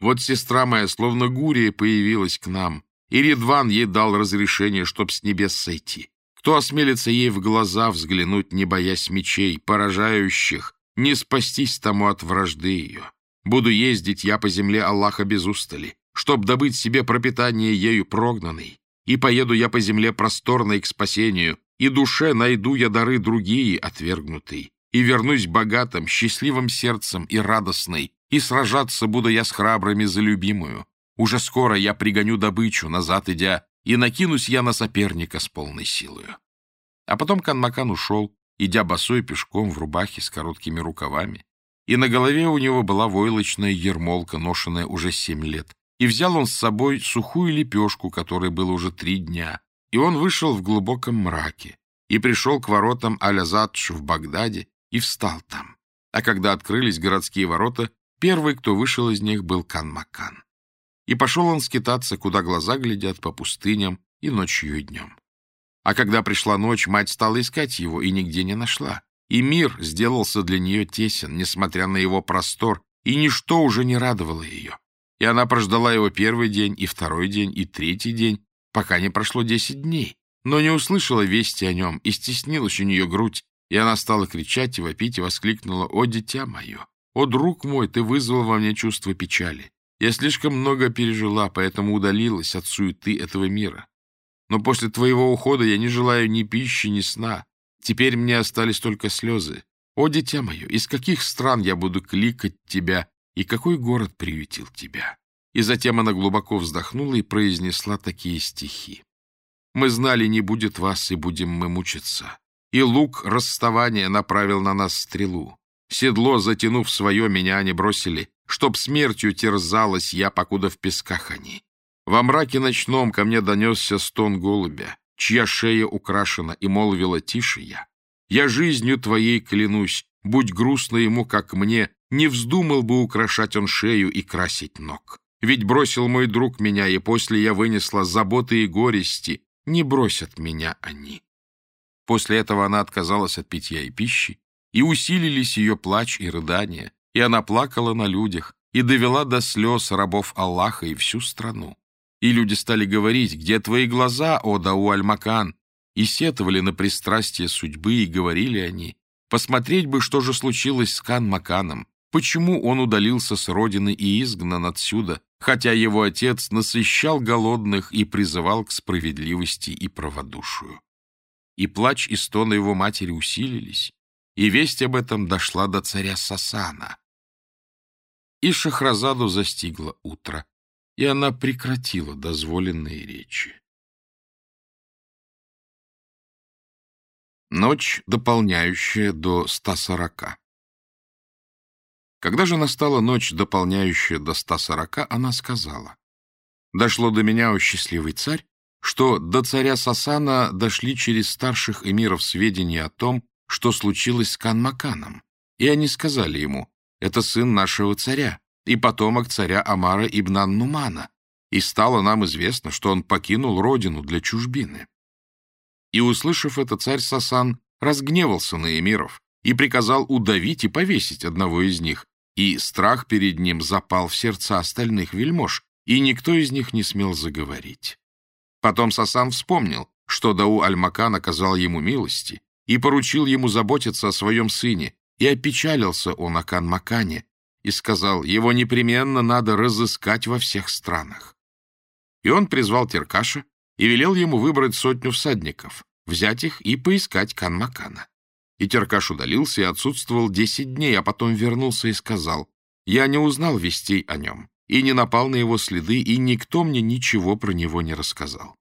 Вот сестра моя, словно гурия, появилась к нам, и Ридван ей дал разрешение, чтоб с небес сойти. Кто осмелится ей в глаза взглянуть, не боясь мечей, поражающих, не спастись тому от вражды ее. Буду ездить я по земле Аллаха без устали, чтоб добыть себе пропитание ею прогнанной, и поеду я по земле просторной к спасению, и душе найду я дары другие, отвергнутые, и вернусь богатым, счастливым сердцем и радостной, и сражаться буду я с храбрыми за любимую. Уже скоро я пригоню добычу, назад идя, и накинусь я на соперника с полной силою. А потом Канмакан ушел, идя босой пешком в рубахе с короткими рукавами, и на голове у него была войлочная ермолка, ношенная уже семь лет, и взял он с собой сухую лепешку, которой было уже три дня, и он вышел в глубоком мраке, и пришел к воротам Алязадж в Багдаде, и встал там. А когда открылись городские ворота, Первый, кто вышел из них, был Кан-Макан. И пошел он скитаться, куда глаза глядят, по пустыням и ночью и днем. А когда пришла ночь, мать стала искать его и нигде не нашла. И мир сделался для нее тесен, несмотря на его простор, и ничто уже не радовало ее. И она прождала его первый день, и второй день, и третий день, пока не прошло десять дней, но не услышала вести о нем, и стеснилась у нее грудь, и она стала кричать и вопить, и воскликнула, «О, дитя мое! О, друг мой, ты вызвал во мне чувство печали! Я слишком много пережила, поэтому удалилась от суеты этого мира. Но после твоего ухода я не желаю ни пищи, ни сна. Теперь мне остались только слезы. О, дитя мое, из каких стран я буду кликать тебя, и какой город приютил тебя?» И затем она глубоко вздохнула и произнесла такие стихи. «Мы знали, не будет вас, и будем мы мучиться. И лук расставания направил на нас стрелу. Седло, затянув свое, меня они бросили, чтоб смертью терзалась я, покуда в песках они. Во мраке ночном ко мне донесся стон голубя, чья шея украшена, и молвила тише я. Я жизнью твоей клянусь, будь грустно ему, как мне, не вздумал бы украшать он шею и красить ног. Ведь бросил мой друг меня, и после я вынесла заботы и горести, не бросят меня они. После этого она отказалась от питья и пищи, и усилились ее плач и рыдания, и она плакала на людях, и довела до слез рабов Аллаха и всю страну. И люди стали говорить, где твои глаза, о Дау Аль-Макан, и сетовали на пристрастие судьбы, и говорили они, посмотреть бы, что же случилось с Кан-Маканом, почему он удалился с родины и изгнан отсюда, хотя его отец насыщал голодных и призывал к справедливости и праводушию. И плач и стоны его матери усилились, и весть об этом дошла до царя Сасана. И Шахразаду застигло утро, и она прекратила дозволенные речи. Ночь, дополняющая до 140. Когда же настала ночь, дополняющая до 140, она сказала, «Дошло до меня, о счастливый царь, что до царя Сасана дошли через старших эмиров сведения о том, что случилось с Канмаканом, и они сказали ему, «Это сын нашего царя и потомок царя Амара ибн Нумана, и стало нам известно, что он покинул родину для чужбины». И, услышав это, царь Сасан разгневался на эмиров и приказал удавить и повесить одного из них, и страх перед ним запал в сердца остальных вельмож, и никто из них не смел заговорить. Потом Сасан вспомнил, что Дау Аль-Макан оказал ему милости и поручил ему заботиться о своем сыне, и опечалился он о Кан-Макане и сказал, его непременно надо разыскать во всех странах. И он призвал Теркаша и велел ему выбрать сотню всадников, взять их и поискать Кан-Макана. И Теркаш удалился и отсутствовал десять дней, а потом вернулся и сказал, «Я не узнал вестей о нем и не напал на его следы, и никто мне ничего про него не рассказал.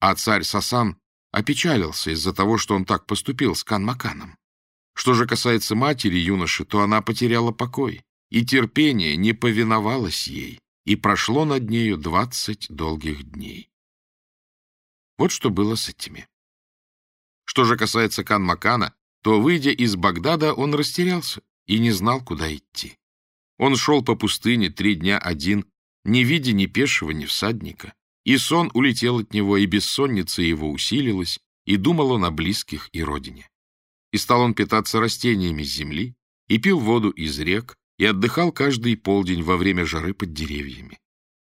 А царь Сасан опечалился из-за того, что он так поступил с Кан-Маканом. Что же касается матери юноши, то она потеряла покой, и терпение не повиновалось ей, и прошло над нею двадцать долгих дней. Вот что было с этими. Что же касается Кан-Макана, то, выйдя из Багдада, он растерялся и не знал, куда идти. Он шел по пустыне три дня один, не видя ни пешего, ни всадника. И сон улетел от него, и бессонница его усилилась, и думал он о близких и родине. И стал он питаться растениями земли, и пил воду из рек, и отдыхал каждый полдень во время жары под деревьями.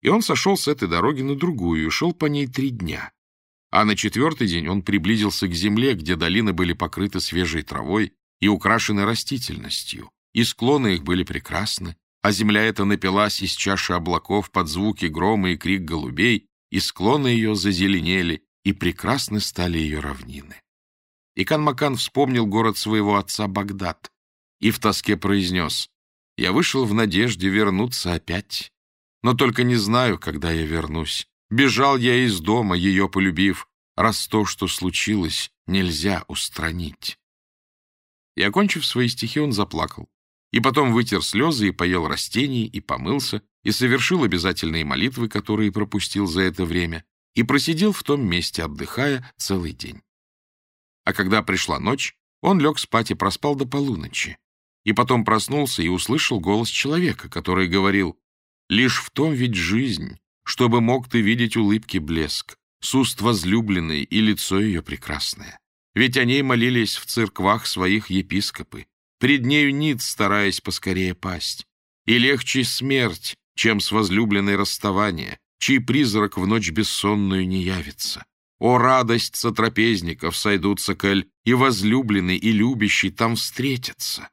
И он сошел с этой дороги на другую, и шел по ней три дня. А на четвертый день он приблизился к земле, где долины были покрыты свежей травой и украшены растительностью, и склоны их были прекрасны, а земля эта напилась из чаши облаков под звуки грома и крик голубей, и склоны ее зазеленели, и прекрасны стали ее равнины. И Канмакан вспомнил город своего отца Багдад и в тоске произнес, «Я вышел в надежде вернуться опять, но только не знаю, когда я вернусь. Бежал я из дома, ее полюбив, раз то, что случилось, нельзя устранить». И, окончив свои стихи, он заплакал и потом вытер слезы и поел растений, и помылся, и совершил обязательные молитвы, которые пропустил за это время, и просидел в том месте, отдыхая целый день. А когда пришла ночь, он лег спать и проспал до полуночи, и потом проснулся и услышал голос человека, который говорил, «Лишь в том ведь жизнь, чтобы мог ты видеть улыбки блеск, с уст возлюбленной и лицо ее прекрасное. Ведь о ней молились в церквах своих епископы, Пред нею ниц, стараясь поскорее пасть. И легче смерть, чем с возлюбленной расставания, чей призрак в ночь бессонную не явится. О, радость сотрапезников сойдутся, коль и возлюбленный, и любящий там встретятся.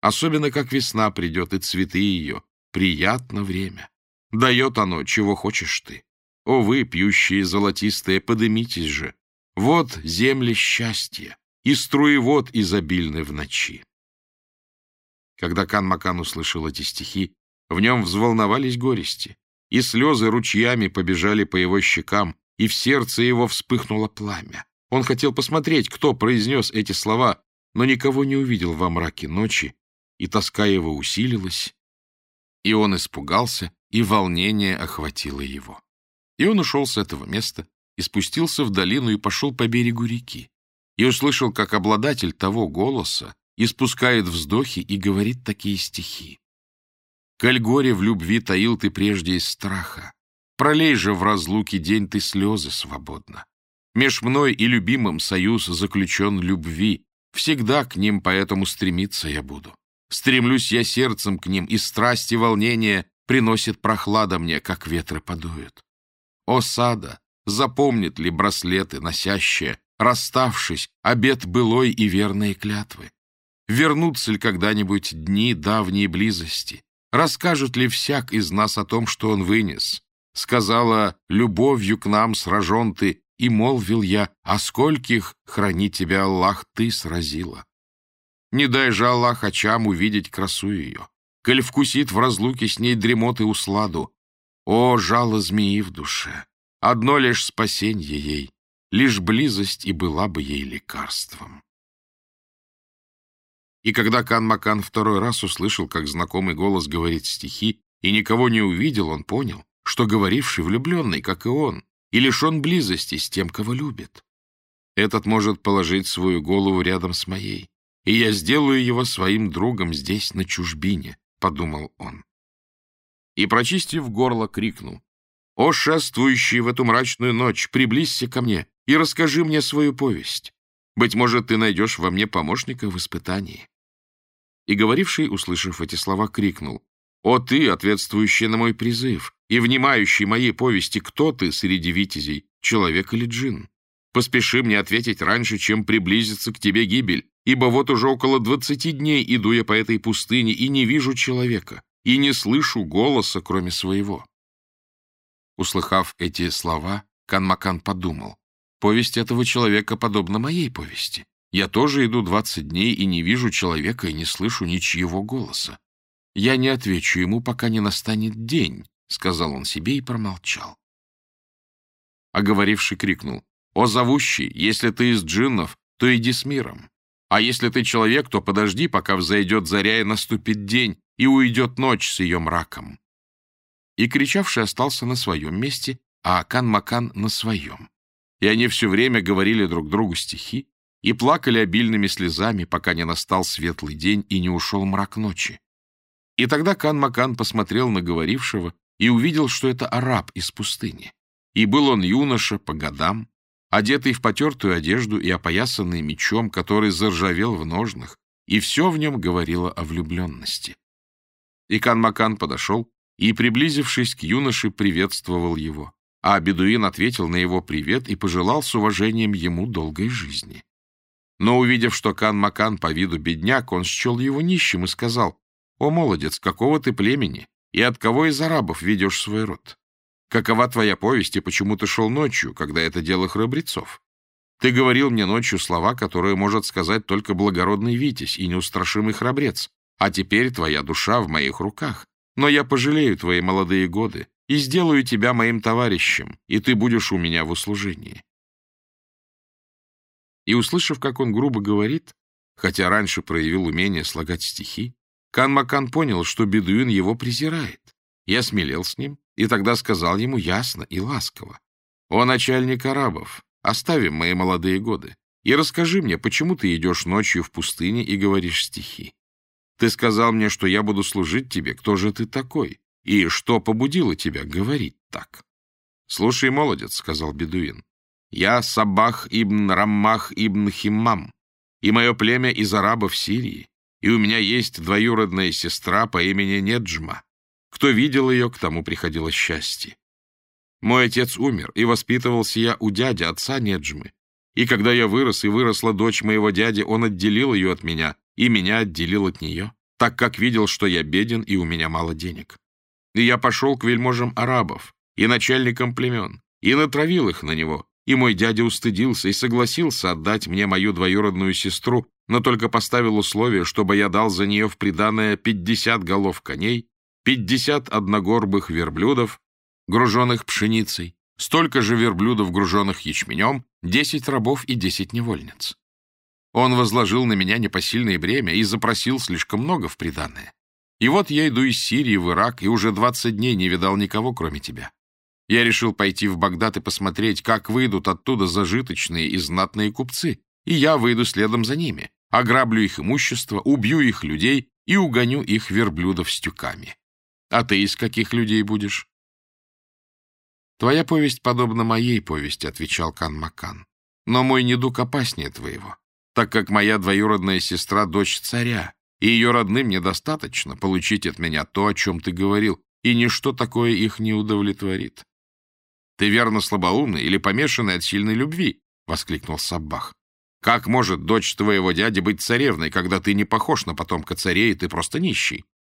Особенно, как весна придет, и цветы ее. Приятно время. Дает оно, чего хочешь ты. О, вы, пьющие золотистые, подымитесь же. Вот земли счастья, и струевод изобильны в ночи. Когда Кан-Макан услышал эти стихи, в нем взволновались горести, и слезы ручьями побежали по его щекам, и в сердце его вспыхнуло пламя. Он хотел посмотреть, кто произнес эти слова, но никого не увидел во мраке ночи, и тоска его усилилась, и он испугался, и волнение охватило его. И он ушел с этого места, и спустился в долину и пошел по берегу реки, и услышал, как обладатель того голоса испускает вздохи и говорит такие стихи. «Коль горе в любви таил ты прежде из страха, пролей же в разлуке день ты слезы свободно. Меж мной и любимым союз заключен любви, всегда к ним поэтому стремиться я буду. Стремлюсь я сердцем к ним, и страсть и волнение приносит прохлада мне, как ветры подуют. О, сада, запомнит ли браслеты, носящие, расставшись, обет былой и верные клятвы? Вернутся ли когда-нибудь дни давней близости? Расскажет ли всяк из нас о том, что он вынес? Сказала, любовью к нам сражен ты, и молвил я, а скольких, храни тебя Аллах, ты сразила. Не дай же Аллах очам увидеть красу ее. Коль вкусит в разлуке с ней дремоты усладу. О, жало змеи в душе! Одно лишь спасенье ей, лишь близость и была бы ей лекарством. И когда Кан-Макан второй раз услышал, как знакомый голос говорит стихи, и никого не увидел, он понял, что говоривший влюбленный, как и он, и лишен близости с тем, кого любит. Этот может положить свою голову рядом с моей и я сделаю его своим другом здесь, на чужбине», — подумал он. И, прочистив горло, крикнул. «О, шествующий в эту мрачную ночь, приблизься ко мне и расскажи мне свою повесть. Быть может, ты найдешь во мне помощника в испытании». И говоривший, услышав эти слова, крикнул. «О, ты, ответствующий на мой призыв и внимающий моей повести, кто ты среди витязей, человек или джин? Поспеши мне ответить раньше, чем приблизится к тебе гибель, ибо вот уже около двадцати дней иду я по этой пустыне и не вижу человека, и не слышу голоса, кроме своего». Услыхав эти слова, Канмакан подумал, «Повесть этого человека подобна моей повести. Я тоже иду двадцать дней и не вижу человека и не слышу ничьего голоса. Я не отвечу ему, пока не настанет день», — сказал он себе и промолчал. А говоривший крикнул, «О, зовущий, если ты из джиннов, то иди с миром. А если ты человек, то подожди, пока взойдет заря и наступит день, и уйдет ночь с ее мраком. И кричавший остался на своем месте, а Акан-Макан на своем. И они все время говорили друг другу стихи и плакали обильными слезами, пока не настал светлый день и не ушел мрак ночи. И тогда Кан-Макан посмотрел на говорившего и увидел, что это араб из пустыни. И был он юноша по годам, одетый в потертую одежду и опоясанный мечом, который заржавел в ножнах, и все в нем говорило о влюбленности. И Кан-Макан подошел и, приблизившись к юноше, приветствовал его, а Бедуин ответил на его привет и пожелал с уважением ему долгой жизни. Но, увидев, что Кан-Макан по виду бедняк, он счел его нищим и сказал, «О, молодец, какого ты племени, и от кого из арабов ведешь свой род?» Какова твоя повесть и почему ты шел ночью, когда это дело храбрецов? Ты говорил мне ночью слова, которые может сказать только благородный Витязь и неустрашимый храбрец, а теперь твоя душа в моих руках. Но я пожалею твои молодые годы и сделаю тебя моим товарищем, и ты будешь у меня в услужении. И, услышав, как он грубо говорит, хотя раньше проявил умение слагать стихи, Кан-Макан понял, что бедуин его презирает. Я смелел с ним и тогда сказал ему ясно и ласково. «О, начальник арабов, оставим мои молодые годы и расскажи мне, почему ты идешь ночью в пустыне и говоришь стихи. Ты сказал мне, что я буду служить тебе, кто же ты такой, и что побудило тебя говорить так?» «Слушай, молодец», — сказал бедуин, — «я Сабах ибн Раммах ибн Химмам, и мое племя из арабов Сирии, и у меня есть двоюродная сестра по имени Неджма. Кто видел ее, к тому приходило счастье. Мой отец умер, и воспитывался я у дяди, отца Неджмы. И когда я вырос, и выросла дочь моего дяди, он отделил ее от меня, и меня отделил от нее, так как видел, что я беден, и у меня мало денег. И я пошел к вельможам арабов и начальникам племен, и натравил их на него, и мой дядя устыдился и согласился отдать мне мою двоюродную сестру, но только поставил условие, чтобы я дал за нее в приданое пятьдесят голов коней, пятьдесят одногорбых верблюдов, груженных пшеницей, столько же верблюдов, груженных ячменем, десять рабов и десять невольниц. Он возложил на меня непосильное бремя и запросил слишком много в приданое. И вот я иду из Сирии в Ирак и уже двадцать дней не видал никого, кроме тебя. Я решил пойти в Багдад и посмотреть, как выйдут оттуда зажиточные и знатные купцы, и я выйду следом за ними, ограблю их имущество, убью их людей и угоню их верблюдов с тюками. А ты из каких людей будешь? Твоя повесть подобна моей повести, — отвечал Кан Макан. Но мой недуг опаснее твоего, так как моя двоюродная сестра — дочь царя, и ее родным недостаточно получить от меня то, о чем ты говорил, и ничто такое их не удовлетворит. Ты верно слабоумный или помешанный от сильной любви, — воскликнул Саббах. Как может дочь твоего дяди быть царевной, когда ты не похож на потомка царей, и ты просто нищий? —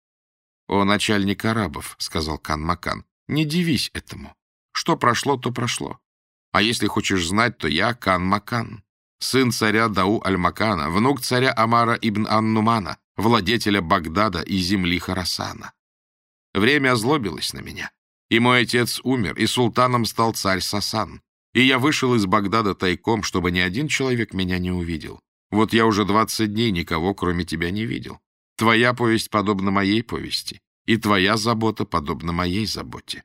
О, начальник арабов, — сказал Кан Макан, — не дивись этому. Что прошло, то прошло. А если хочешь знать, то я Кан Макан, сын царя Дау Аль-Макана, внук царя Амара ибн Аннумана, владетеля Багдада и земли Харасана. Время озлобилось на меня, и мой отец умер, и султаном стал царь Сасан. И я вышел из Багдада тайком, чтобы ни один человек меня не увидел. Вот я уже двадцать дней никого, кроме тебя, не видел. Твоя повесть подобна моей повести, и твоя забота подобна моей заботе.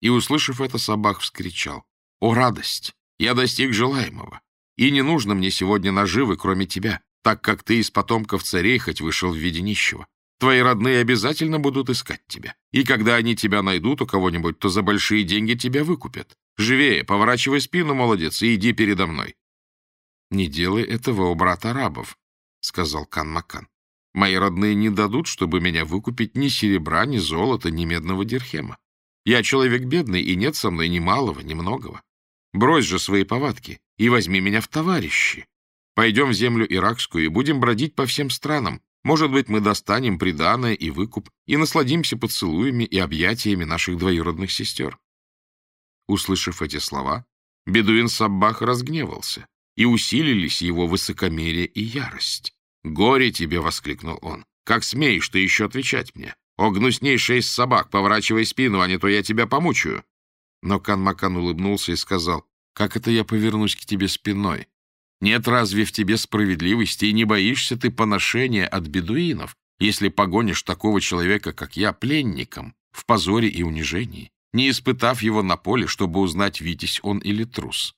И, услышав это, Сабах вскричал. «О, радость! Я достиг желаемого! И не нужно мне сегодня наживы, кроме тебя, так как ты из потомков царей хоть вышел в виде нищего. Твои родные обязательно будут искать тебя. И когда они тебя найдут у кого-нибудь, то за большие деньги тебя выкупят. Живее, поворачивай спину, молодец, и иди передо мной. — Не делай этого у брат арабов, — сказал Кан-Макан. — Мои родные не дадут, чтобы меня выкупить ни серебра, ни золота, ни медного дирхема. Я человек бедный, и нет со мной ни малого, ни многого. Брось же свои повадки и возьми меня в товарищи. Пойдем в землю иракскую и будем бродить по всем странам. Может быть, мы достанем приданое и выкуп и насладимся поцелуями и объятиями наших двоюродных сестер. Услышав эти слова, бедуин Саббах разгневался, и усилились его высокомерие и ярость. «Горе тебе!» — воскликнул он. «Как смеешь ты еще отвечать мне? О, гнуснейшая из собак, поворачивай спину, а не то я тебя помучаю. Но Кан-Макан улыбнулся и сказал, как это я повернусь к тебе спиной? Нет разве в тебе справедливости, и не боишься ты поношения от бедуинов, если погонишь такого человека, как я, пленником, в позоре и унижении, не испытав его на поле, чтобы узнать, витязь он или трус?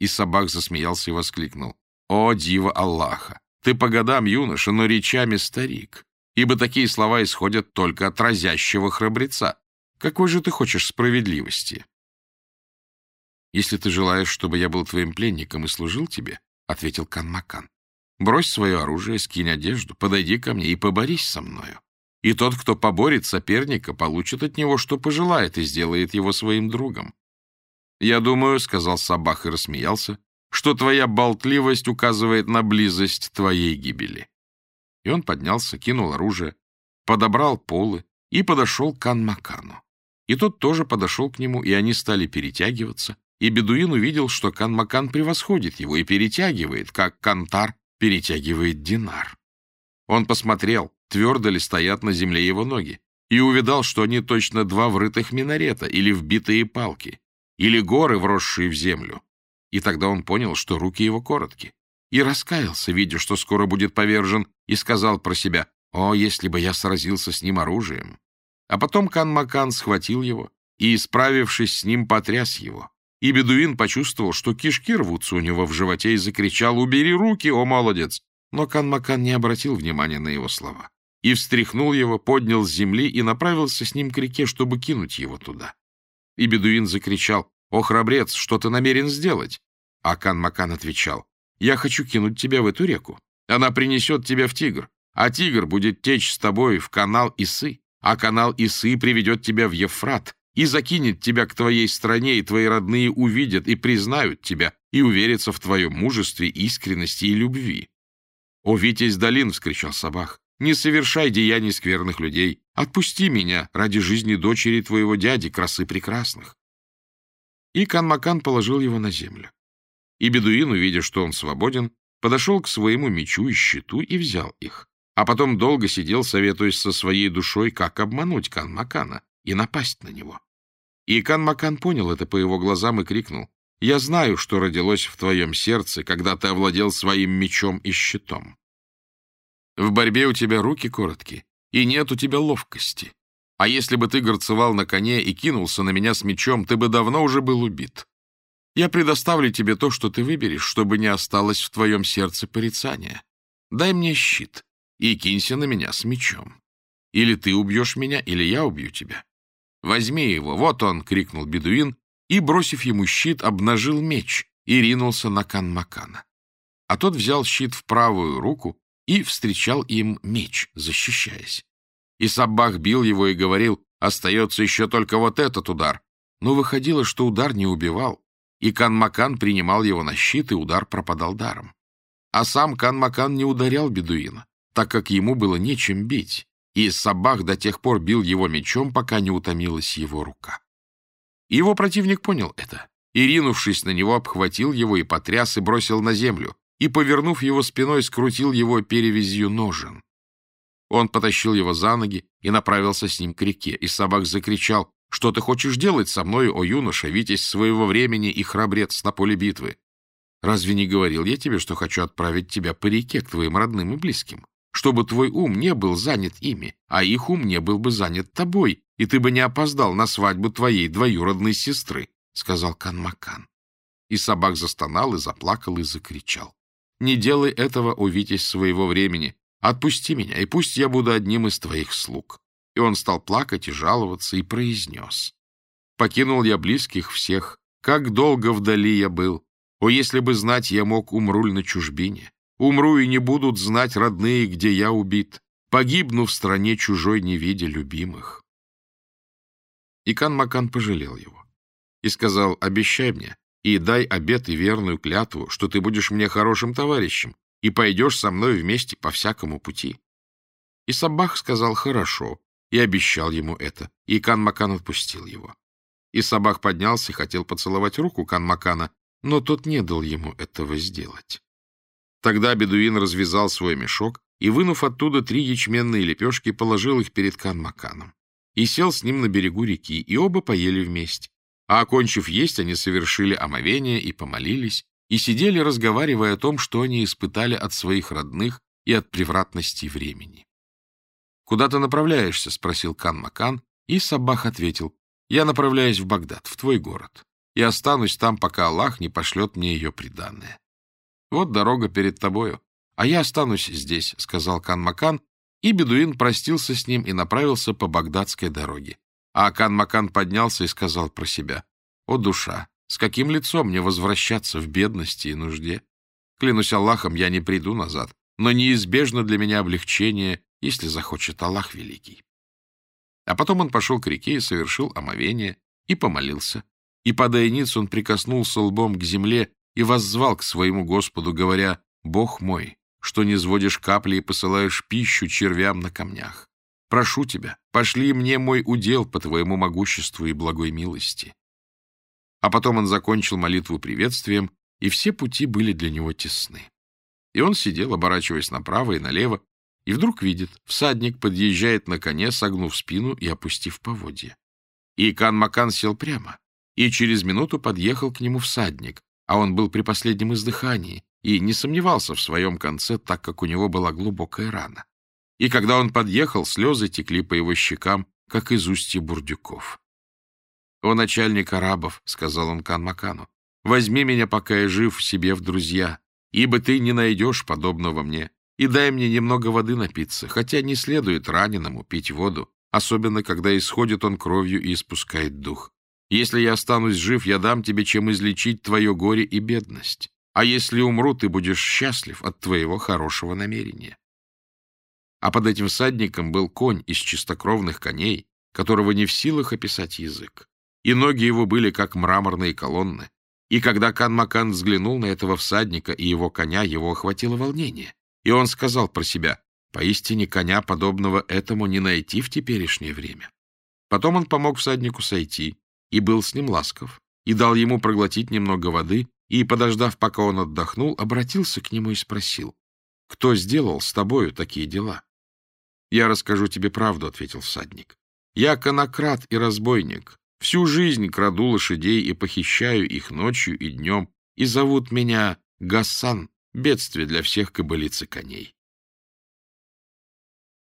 И собак засмеялся и воскликнул, «О, дива Аллаха! Ты по годам юноша, но речами старик ибо такие слова исходят только от разящего храбреца. Какой же ты хочешь справедливости? Если ты желаешь, чтобы я был твоим пленником и служил тебе, — ответил Канмакан, — брось свое оружие, скинь одежду, подойди ко мне и поборись со мною. И тот, кто поборет соперника, получит от него, что пожелает, и сделает его своим другом. «Я думаю», — сказал Сабах и рассмеялся, — «что твоя болтливость указывает на близость твоей гибели». И он поднялся, кинул оружие, подобрал полы и подошел к Канмакану. И тот тоже подошел к нему, и они стали перетягиваться, и бедуин увидел, что Канмакан превосходит его и перетягивает, как Кантар перетягивает динар. Он посмотрел, твердо ли стоят на земле его ноги, и увидал, что они точно два врытых минарета или вбитые палки, или горы, вросшие в землю. И тогда он понял, что руки его коротки и раскаялся, видя, что скоро будет повержен, и сказал про себя, «О, если бы я сразился с ним оружием!» А потом Кан-Макан схватил его и, справившись с ним, потряс его. И бедуин почувствовал, что кишки рвутся у него в животе, и закричал, «Убери руки, о молодец!» Но Кан-Макан не обратил внимания на его слова. И встряхнул его, поднял с земли и направился с ним к реке, чтобы кинуть его туда. И бедуин закричал, «О, храбрец, что ты намерен сделать?» А Кан-Макан отвечал, я хочу кинуть тебя в эту реку. Она принесет тебя в Тигр, а Тигр будет течь с тобой в канал Исы, а канал Исы приведет тебя в Ефрат и закинет тебя к твоей стране, и твои родные увидят и признают тебя, и уверятся в твоем мужестве, искренности и любви. «О, Витязь Долин!» — вскричал Сабах. «Не совершай деяний скверных людей. Отпусти меня ради жизни дочери твоего дяди, красы прекрасных». И Канмакан положил его на землю. И бедуин, увидя, что он свободен, подошел к своему мечу и щиту и взял их. А потом долго сидел, советуясь со своей душой, как обмануть Канмакана и напасть на него. И Канмакан понял это по его глазам и крикнул. «Я знаю, что родилось в твоем сердце, когда ты овладел своим мечом и щитом. В борьбе у тебя руки короткие, и нет у тебя ловкости. А если бы ты горцевал на коне и кинулся на меня с мечом, ты бы давно уже был убит. Я предоставлю тебе то, что ты выберешь, чтобы не осталось в твоем сердце порицания. Дай мне щит и кинься на меня с мечом. Или ты убьешь меня, или я убью тебя. Возьми его, вот он, — крикнул бедуин, и, бросив ему щит, обнажил меч и ринулся на Канмакана. А тот взял щит в правую руку и встречал им меч, защищаясь. И Саббах бил его и говорил, остается еще только вот этот удар. Но выходило, что удар не убивал, и Кан-Макан принимал его на щит, и удар пропадал даром. А сам Кан-Макан не ударял бедуина, так как ему было нечем бить, и Сабах до тех пор бил его мечом, пока не утомилась его рука. Его противник понял это, и, ринувшись на него, обхватил его и потряс, и бросил на землю, и, повернув его спиной, скрутил его перевязью ножен. Он потащил его за ноги и направился с ним к реке, и собак закричал, «Что ты хочешь делать со мной, о юноша, витязь своего времени и храбрец на поле битвы? Разве не говорил я тебе, что хочу отправить тебя по реке к твоим родным и близким, чтобы твой ум не был занят ими, а их ум не был бы занят тобой, и ты бы не опоздал на свадьбу твоей двоюродной сестры», — сказал Канмакан. И собак застонал, и заплакал, и закричал. «Не делай этого, витязь своего времени, Отпусти меня, и пусть я буду одним из твоих слуг. И он стал плакать и жаловаться, и произнес. Покинул я близких всех, как долго вдали я был. О, если бы знать, я мог умру на чужбине. Умру, и не будут знать родные, где я убит. Погибну в стране чужой, не видя любимых. И Кан-Макан пожалел его и сказал, обещай мне и дай обет и верную клятву, что ты будешь мне хорошим товарищем, и пойдешь со мной вместе по всякому пути. И Сабах сказал «хорошо» и обещал ему это, и Кан-Макан отпустил его. И Сабах поднялся и хотел поцеловать руку Кан-Макана, но тот не дал ему этого сделать. Тогда бедуин развязал свой мешок и, вынув оттуда три ячменные лепешки, положил их перед Кан-Маканом и сел с ним на берегу реки, и оба поели вместе. А, окончив есть, они совершили омовение и помолились, и сидели, разговаривая о том, что они испытали от своих родных и от превратности времени. «Куда ты направляешься?» — спросил Кан-Макан, и Сабах ответил, «Я направляюсь в Багдад, в твой город, и останусь там, пока Аллах не пошлет мне ее приданное. Вот дорога перед тобою, а я останусь здесь», — сказал Кан-Макан, и бедуин простился с ним и направился по багдадской дороге. А Кан-Макан поднялся и сказал про себя, «О, душа, с каким лицом мне возвращаться в бедности и нужде? Клянусь Аллахом, я не приду назад, но неизбежно для меня облегчение, если захочет Аллах Великий. А потом он пошел к реке и совершил омовение, и помолился. И, падая ниц, он прикоснулся лбом к земле и воззвал к своему Господу, говоря, «Бог мой, что не сводишь капли и посылаешь пищу червям на камнях. Прошу тебя, пошли мне мой удел по твоему могуществу и благой милости. А потом он закончил молитву приветствием, и все пути были для него тесны. И он сидел, оборачиваясь направо и налево, и вдруг видит, всадник подъезжает на коне, согнув спину и опустив поводья. И Кан-Макан сел прямо, и через минуту подъехал к нему всадник, а он был при последнем издыхании и не сомневался в своем конце, так как у него была глубокая рана. И когда он подъехал, слезы текли по его щекам, как из устья бурдюков. «О, начальник арабов», — сказал он Кан-Макану, — «возьми меня, пока я жив, себе в друзья, ибо ты не найдешь подобного мне, и дай мне немного воды напиться, хотя не следует раненому пить воду, особенно когда исходит он кровью и испускает дух. Если я останусь жив, я дам тебе, чем излечить твое горе и бедность, а если умру, ты будешь счастлив от твоего хорошего намерения». А под этим всадником был конь из чистокровных коней, которого не в силах описать язык, и ноги его были как мраморные колонны. И когда Кан-Макан взглянул на этого всадника и его коня, его охватило волнение, и он сказал про себя, «Поистине коня, подобного этому, не найти в теперешнее время». Потом он помог всаднику сойти, и был с ним ласков, и дал ему проглотить немного воды, и, подождав, пока он отдохнул, обратился к нему и спросил, «Кто сделал с тобою такие дела?» «Я расскажу тебе правду», — ответил всадник. «Я конократ и разбойник. Всю жизнь краду лошадей и похищаю их ночью и днем, и зовут меня Гасан, бедствие для всех кобылиц и коней».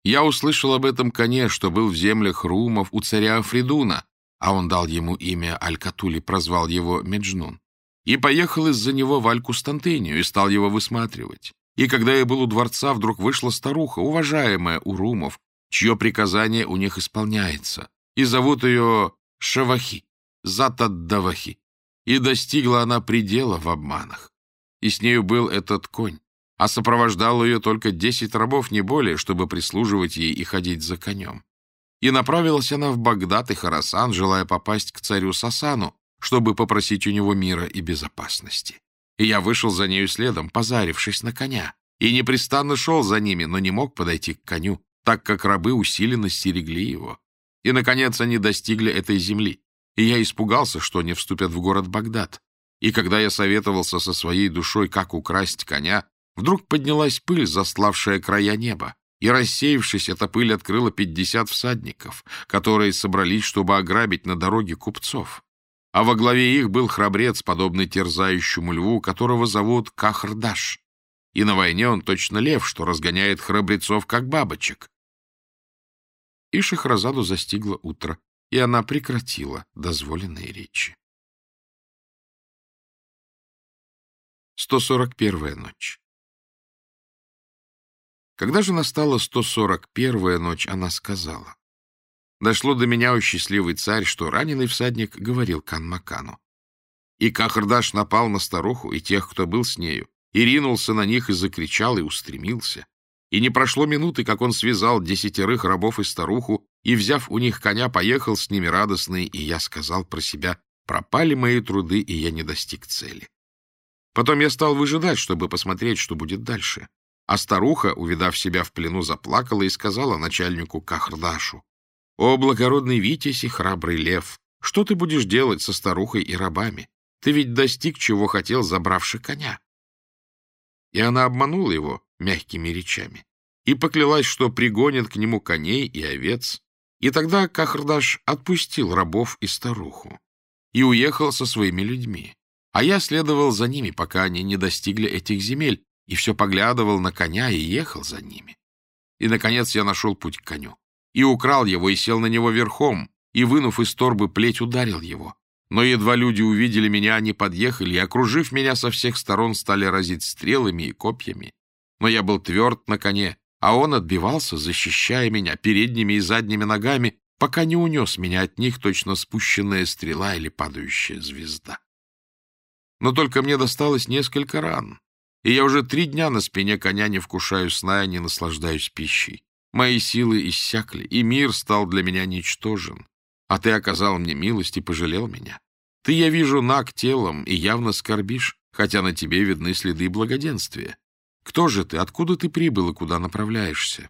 Я услышал об этом коне, что был в землях Румов у царя Афридуна, а он дал ему имя Аль-Катули, прозвал его Меджнун, и поехал из-за него в Аль-Кустантынию и стал его высматривать. И когда я был у дворца, вдруг вышла старуха, уважаемая у Румов, чье приказание у них исполняется, и зовут ее Шавахи, Затаддавахи. И достигла она предела в обманах. И с нею был этот конь, а сопровождал ее только десять рабов, не более, чтобы прислуживать ей и ходить за конем. И направилась она в Багдад и Харасан, желая попасть к царю Сасану, чтобы попросить у него мира и безопасности. И я вышел за нею следом, позарившись на коня, и непрестанно шел за ними, но не мог подойти к коню, так как рабы усиленно стерегли его. И, наконец, они достигли этой земли, и я испугался, что они вступят в город Багдад. И когда я советовался со своей душой, как украсть коня, вдруг поднялась пыль, заславшая края неба, и, рассеявшись, эта пыль открыла пятьдесят всадников, которые собрались, чтобы ограбить на дороге купцов. А во главе их был храбрец, подобный терзающему льву, которого зовут Кахрдаш. И на войне он точно лев, что разгоняет храбрецов, как бабочек. И Шахразаду застигло утро, и она прекратила дозволенные речи. 141-я ночь Когда же настала 141-я ночь, она сказала, «Дошло до меня, о счастливый царь, что раненый всадник говорил Канмакану. И Кахардаш напал на старуху и тех, кто был с нею, и ринулся на них и закричал, и устремился. И не прошло минуты, как он связал десятерых рабов и старуху, и, взяв у них коня, поехал с ними радостный, и я сказал про себя, пропали мои труды, и я не достиг цели. Потом я стал выжидать, чтобы посмотреть, что будет дальше. А старуха, увидав себя в плену, заплакала и сказала начальнику Кахрдашу, «О, благородный Витязь и храбрый лев, что ты будешь делать со старухой и рабами? Ты ведь достиг, чего хотел, забравши коня». И она обманула его, мягкими речами, и поклялась, что пригонит к нему коней и овец. И тогда Кахрдаш отпустил рабов и старуху и уехал со своими людьми. А я следовал за ними, пока они не достигли этих земель, и все поглядывал на коня и ехал за ними. И, наконец, я нашел путь к коню, и украл его, и сел на него верхом, и, вынув из торбы плеть, ударил его. Но едва люди увидели меня, они подъехали, и, окружив меня со всех сторон, стали разить стрелами и копьями. Но я был тверд на коне, а он отбивался, защищая меня передними и задними ногами, пока не унес меня от них точно спущенная стрела или падающая звезда. Но только мне досталось несколько ран, и я уже три дня на спине коня не вкушаю сна и не наслаждаюсь пищей. Мои силы иссякли, и мир стал для меня ничтожен. А ты оказал мне милость и пожалел меня. Ты, я вижу, наг телом и явно скорбишь, хотя на тебе видны следы благоденствия. Кто же ты? Откуда ты прибыл и куда направляешься?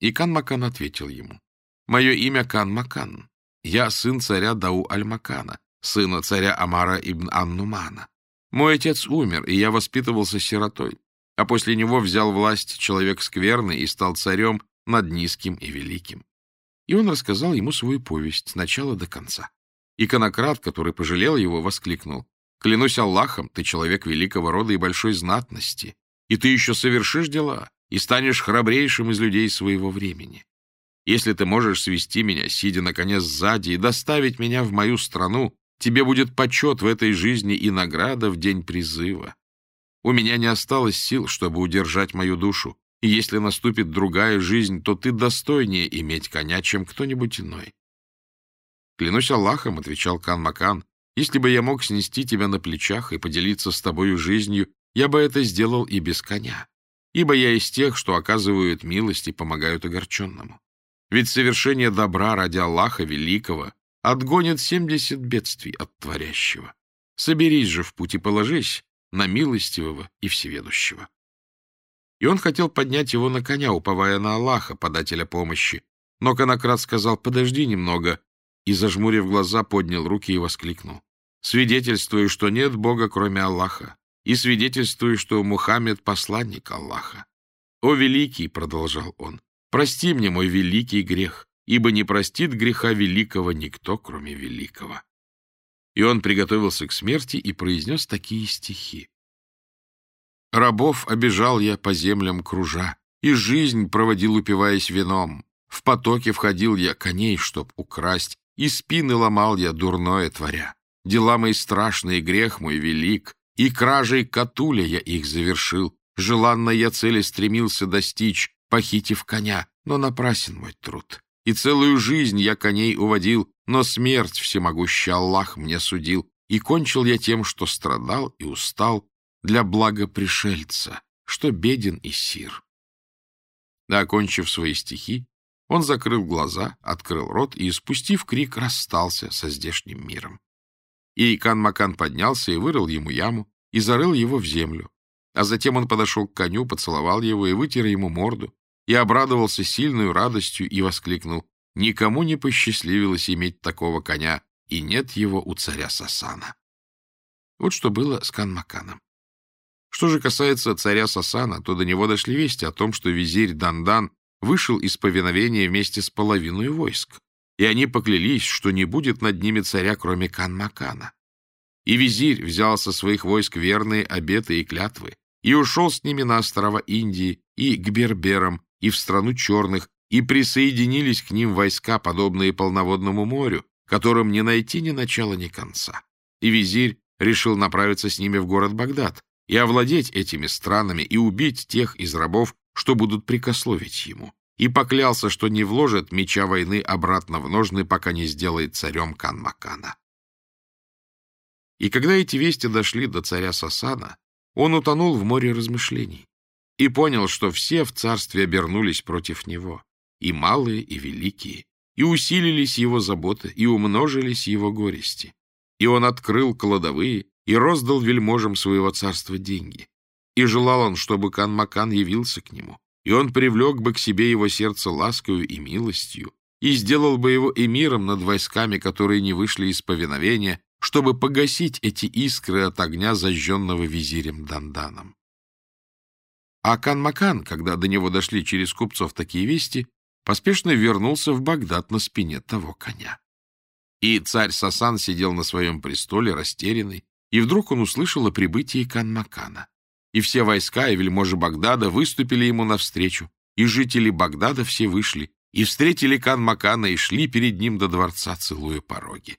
И Кан-Макан ответил ему. Мое имя Кан-Макан. Я сын царя Дау-Аль-Макана, сына царя Амара ибн Аннумана. Мой отец умер, и я воспитывался сиротой, а после него взял власть человек скверный и стал царем над низким и великим. И он рассказал ему свою повесть с начала до конца. И конократ, который пожалел его, воскликнул. «Клянусь Аллахом, ты человек великого рода и большой знатности, и ты еще совершишь дела и станешь храбрейшим из людей своего времени. Если ты можешь свести меня, сидя наконец сзади, и доставить меня в мою страну, тебе будет почет в этой жизни и награда в день призыва. У меня не осталось сил, чтобы удержать мою душу, и если наступит другая жизнь, то ты достойнее иметь коня, чем кто-нибудь иной. Клянусь Аллахом, — отвечал Кан-Макан, — если бы я мог снести тебя на плечах и поделиться с тобою жизнью, я бы это сделал и без коня. ибо я из тех, что оказывают милость и помогают огорченному. Ведь совершение добра ради Аллаха Великого отгонит семьдесят бедствий от творящего. Соберись же в путь и положись на милостивого и всеведущего. И он хотел поднять его на коня, уповая на Аллаха, подателя помощи. Но Конократ сказал «подожди немного», и, зажмурив глаза, поднял руки и воскликнул. «Свидетельствую, что нет Бога, кроме Аллаха, и свидетельствую, что Мухаммед — посланник Аллаха». «О, великий!» — продолжал он. «Прости мне мой великий грех, ибо не простит греха великого никто, кроме великого». И он приготовился к смерти и произнес такие стихи. Рабов обижал я по землям кружа, и жизнь проводил, упиваясь вином. В потоке входил я коней, чтоб украсть, и спины ломал я, дурное творя. Дела мои страшные, грех мой велик, и кражей катуля я их завершил. Желанной я цели стремился достичь, похитив коня, но напрасен мой труд. И целую жизнь я коней уводил, но смерть всемогущий Аллах мне судил, и кончил я тем, что страдал и устал, для блага пришельца, что беден и сир. Да, окончив свои стихи, он закрыл глаза, открыл рот и, спустив крик, расстался со здешним миром. И Кан-Макан поднялся и вырыл ему яму, и зарыл его в землю. А затем он подошел к коню, поцеловал его и вытер ему морду, и обрадовался сильной радостью и воскликнул «Никому не посчастливилось иметь такого коня, и нет его у царя Сасана». Вот что было с Кан-Маканом. Что же касается царя Сасана, то до него дошли вести о том, что визирь Дандан вышел из повиновения вместе с половиной войск, и они поклялись, что не будет над ними царя, кроме Кан-Макана. И визирь взял со своих войск верные обеты и клятвы, и ушел с ними на острова Индии, и к Берберам, и в страну черных, и присоединились к ним войска, подобные полноводному морю, которым не найти ни начала, ни конца. И визирь решил направиться с ними в город Багдад, и овладеть этими странами, и убить тех из рабов, что будут прикословить ему, и поклялся, что не вложит меча войны обратно в ножны, пока не сделает царем Кан-Макана. И когда эти вести дошли до царя Сасана, он утонул в море размышлений и понял, что все в царстве обернулись против него, и малые, и великие, и усилились его заботы, и умножились его горести. И он открыл кладовые, и роздал вельможам своего царства деньги. И желал он, чтобы Кан-Макан явился к нему, и он привлек бы к себе его сердце ласкою и милостью, и сделал бы его эмиром над войсками, которые не вышли из повиновения, чтобы погасить эти искры от огня, зажженного визирем Данданом. А Кан-Макан, когда до него дошли через купцов такие вести, поспешно вернулся в Багдад на спине того коня. И царь Сасан сидел на своем престоле, растерянный, и вдруг он услышал о прибытии Кан-Макана. И все войска и вельможи Багдада выступили ему навстречу, и жители Багдада все вышли, и встретили Кан-Макана и шли перед ним до дворца, целуя пороги.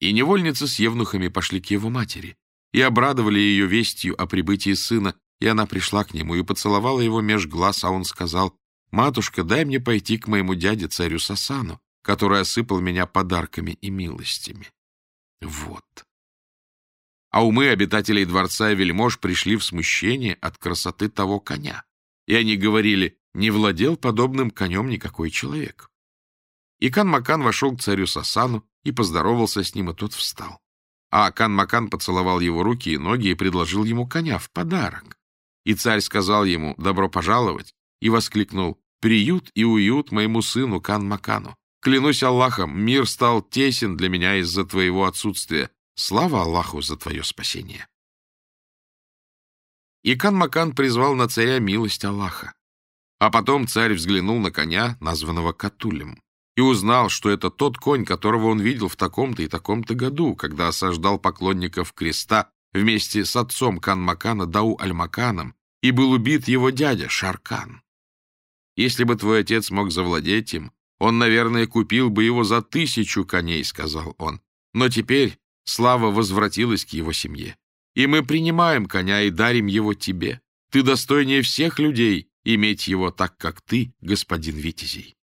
И невольницы с евнухами пошли к его матери, и обрадовали ее вестью о прибытии сына, и она пришла к нему и поцеловала его меж глаз, а он сказал, «Матушка, дай мне пойти к моему дяде, царю Сасану, который осыпал меня подарками и милостями». Вот а умы обитателей дворца и вельмож пришли в смущение от красоты того коня. И они говорили, не владел подобным конем никакой человек. И Кан-Макан вошел к царю Сасану и поздоровался с ним, и тот встал. А Кан-Макан поцеловал его руки и ноги и предложил ему коня в подарок. И царь сказал ему «добро пожаловать» и воскликнул «приют и уют моему сыну Кан-Макану. Клянусь Аллахом, мир стал тесен для меня из-за твоего отсутствия, Слава Аллаху за твое спасение. И Кан-Макан призвал на царя милость Аллаха. А потом царь взглянул на коня, названного Катулем, и узнал, что это тот конь, которого он видел в таком-то и таком-то году, когда осаждал поклонников креста вместе с отцом Кан-Макана Дау-Аль-Маканом, и был убит его дядя Шаркан. Если бы твой отец мог завладеть им, он, наверное, купил бы его за тысячу коней, — сказал он. Но теперь Слава возвратилась к его семье. И мы принимаем коня и дарим его тебе. Ты достойнее всех людей иметь его так, как ты, господин Витязей.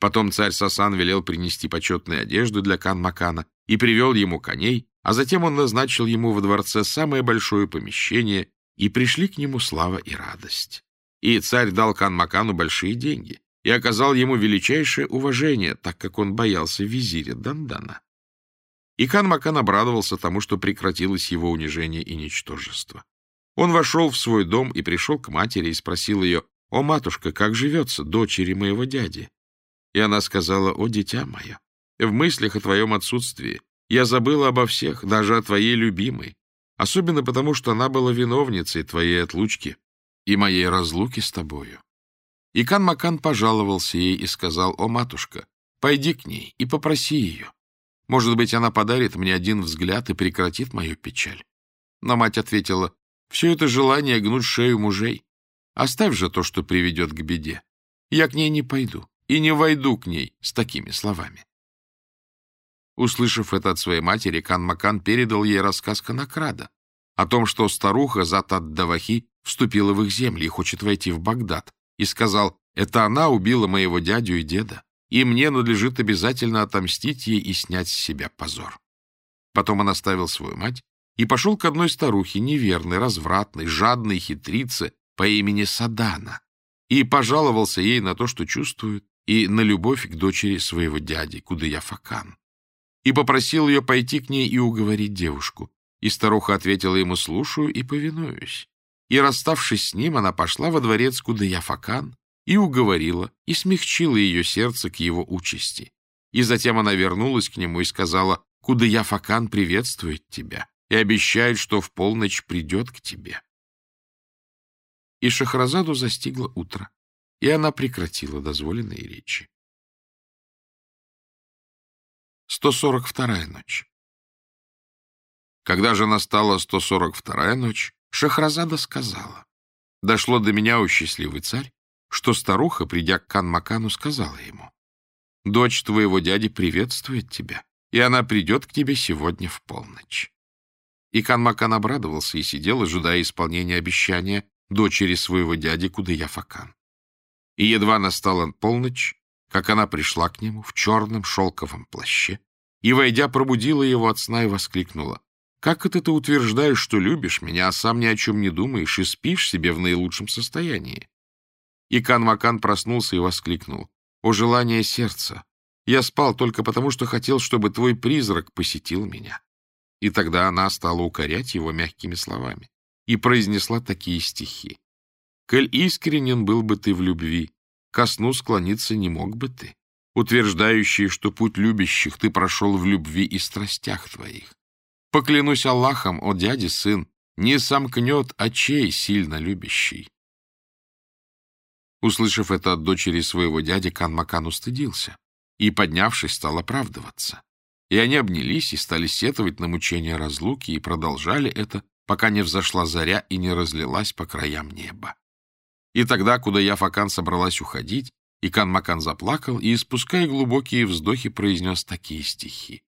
Потом царь Сасан велел принести почетные одежды для Кан-Макана и привел ему коней, а затем он назначил ему во дворце самое большое помещение и пришли к нему слава и радость. И царь дал Кан-Макану большие деньги и оказал ему величайшее уважение, так как он боялся визиря Дандана. И Кан-Макан обрадовался тому, что прекратилось его унижение и ничтожество. Он вошел в свой дом и пришел к матери и спросил ее, «О, матушка, как живется дочери моего дяди?» И она сказала, «О, дитя мое, в мыслях о твоем отсутствии я забыла обо всех, даже о твоей любимой, особенно потому, что она была виновницей твоей отлучки и моей разлуки с тобою». И Кан-Макан пожаловался ей и сказал, «О, матушка, пойди к ней и попроси ее. Может быть, она подарит мне один взгляд и прекратит мою печаль». Но мать ответила, «Все это желание гнуть шею мужей. Оставь же то, что приведет к беде. Я к ней не пойду и не войду к ней с такими словами. Услышав это от своей матери, Кан-Макан передал ей рассказ Канакрада о том, что старуха Затат-Давахи вступила в их земли и хочет войти в Багдад, и сказал, «Это она убила моего дядю и деда, и мне надлежит обязательно отомстить ей и снять с себя позор». Потом он оставил свою мать и пошел к одной старухе, неверной, развратной, жадной хитрице по имени Садана, и пожаловался ей на то, что чувствует, и на любовь к дочери своего дяди, Кудаяфакан, и попросил ее пойти к ней и уговорить девушку. И старуха ответила ему «слушаю и повинуюсь». И, расставшись с ним, она пошла во дворец Кудаяфакан и уговорила, и смягчила ее сердце к его участи. И затем она вернулась к нему и сказала «Кудаяфакан приветствует тебя и обещает, что в полночь придет к тебе». И Шахразаду застигло утро, и она прекратила дозволенные речи. 142-я ночь Когда же настала 142-я ночь, Шахразада сказала, «Дошло до меня, о счастливый царь, что старуха, придя к Кан-Макану, сказала ему, «Дочь твоего дяди приветствует тебя, и она придет к тебе сегодня в полночь». И Кан-Макан обрадовался и сидел, ожидая исполнения обещания дочери своего дяди Кудаяфакан. И едва настала полночь, как она пришла к нему в черном шелковом плаще и, войдя, пробудила его от сна и воскликнула. «Как это ты утверждаешь, что любишь меня, а сам ни о чем не думаешь и спишь себе в наилучшем состоянии?» И Кан-Макан проснулся и воскликнул. «О желание сердца! Я спал только потому, что хотел, чтобы твой призрак посетил меня». И тогда она стала укорять его мягкими словами и произнесла такие стихи. «Коль искренен был бы ты в любви, ко сну склониться не мог бы ты, утверждающий, что путь любящих ты прошел в любви и страстях твоих. Поклянусь Аллахом, о дяде сын, не сомкнет очей сильно любящий. Услышав это от дочери своего дяди, Кан-Макан устыдился и, поднявшись, стал оправдываться. И они обнялись и стали сетовать на мучение разлуки и продолжали это, пока не взошла заря и не разлилась по краям неба. И тогда, куда я Факан собралась уходить, и Кан-Макан заплакал и, испуская глубокие вздохи, произнес такие стихи.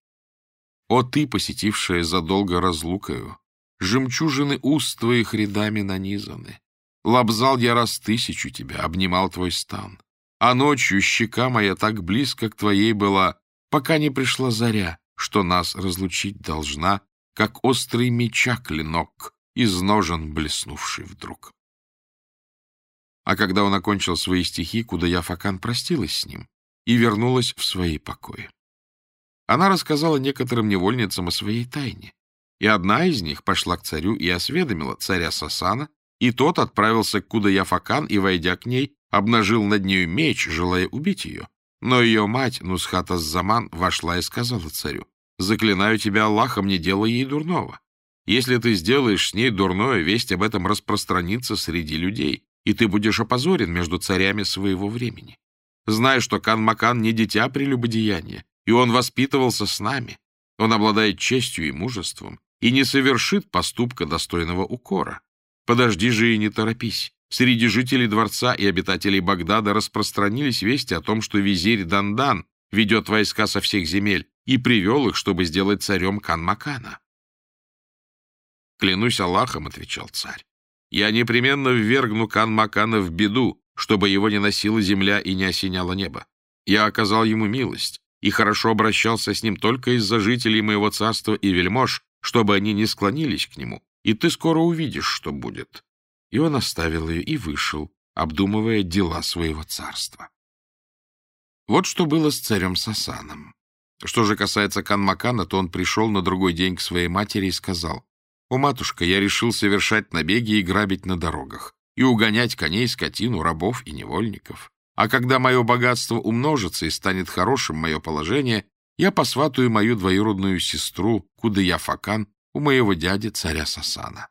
«О ты, посетившая задолго разлукою, жемчужины уст твоих рядами нанизаны. Лобзал я раз тысячу тебя, обнимал твой стан. А ночью щека моя так близко к твоей была, пока не пришла заря, что нас разлучить должна, как острый меча клинок, из ножен блеснувший вдруг. А когда он окончил свои стихи, куда я Факан простилась с ним и вернулась в свои покои. Она рассказала некоторым невольницам о своей тайне, и одна из них пошла к царю и осведомила царя Сасана, и тот отправился к Кудаяфакан и, войдя к ней, обнажил над нею меч, желая убить ее. Но ее мать, Нусхата Заман, вошла и сказала царю, Заклинаю тебя Аллахом, не делай ей дурного. Если ты сделаешь с ней дурное, весть об этом распространится среди людей, и ты будешь опозорен между царями своего времени. Знай, что Кан-Макан не дитя прелюбодеяния, и он воспитывался с нами. Он обладает честью и мужеством, и не совершит поступка достойного укора. Подожди же и не торопись. Среди жителей дворца и обитателей Багдада распространились вести о том, что визирь Дандан ведет войска со всех земель, и привел их, чтобы сделать царем Кан-Макана. «Клянусь Аллахом», — отвечал царь, — «я непременно ввергну Кан-Макана в беду, чтобы его не носила земля и не осеняла небо. Я оказал ему милость и хорошо обращался с ним только из-за жителей моего царства и вельмож, чтобы они не склонились к нему, и ты скоро увидишь, что будет. И он оставил ее и вышел, обдумывая дела своего царства. Вот что было с царем Сасаном. Что же касается Канмакана, то он пришел на другой день к своей матери и сказал, «О, матушка, я решил совершать набеги и грабить на дорогах, и угонять коней, скотину, рабов и невольников. А когда мое богатство умножится и станет хорошим мое положение, я посватаю мою двоюродную сестру Кудыя Факан у моего дяди, царя Сасана.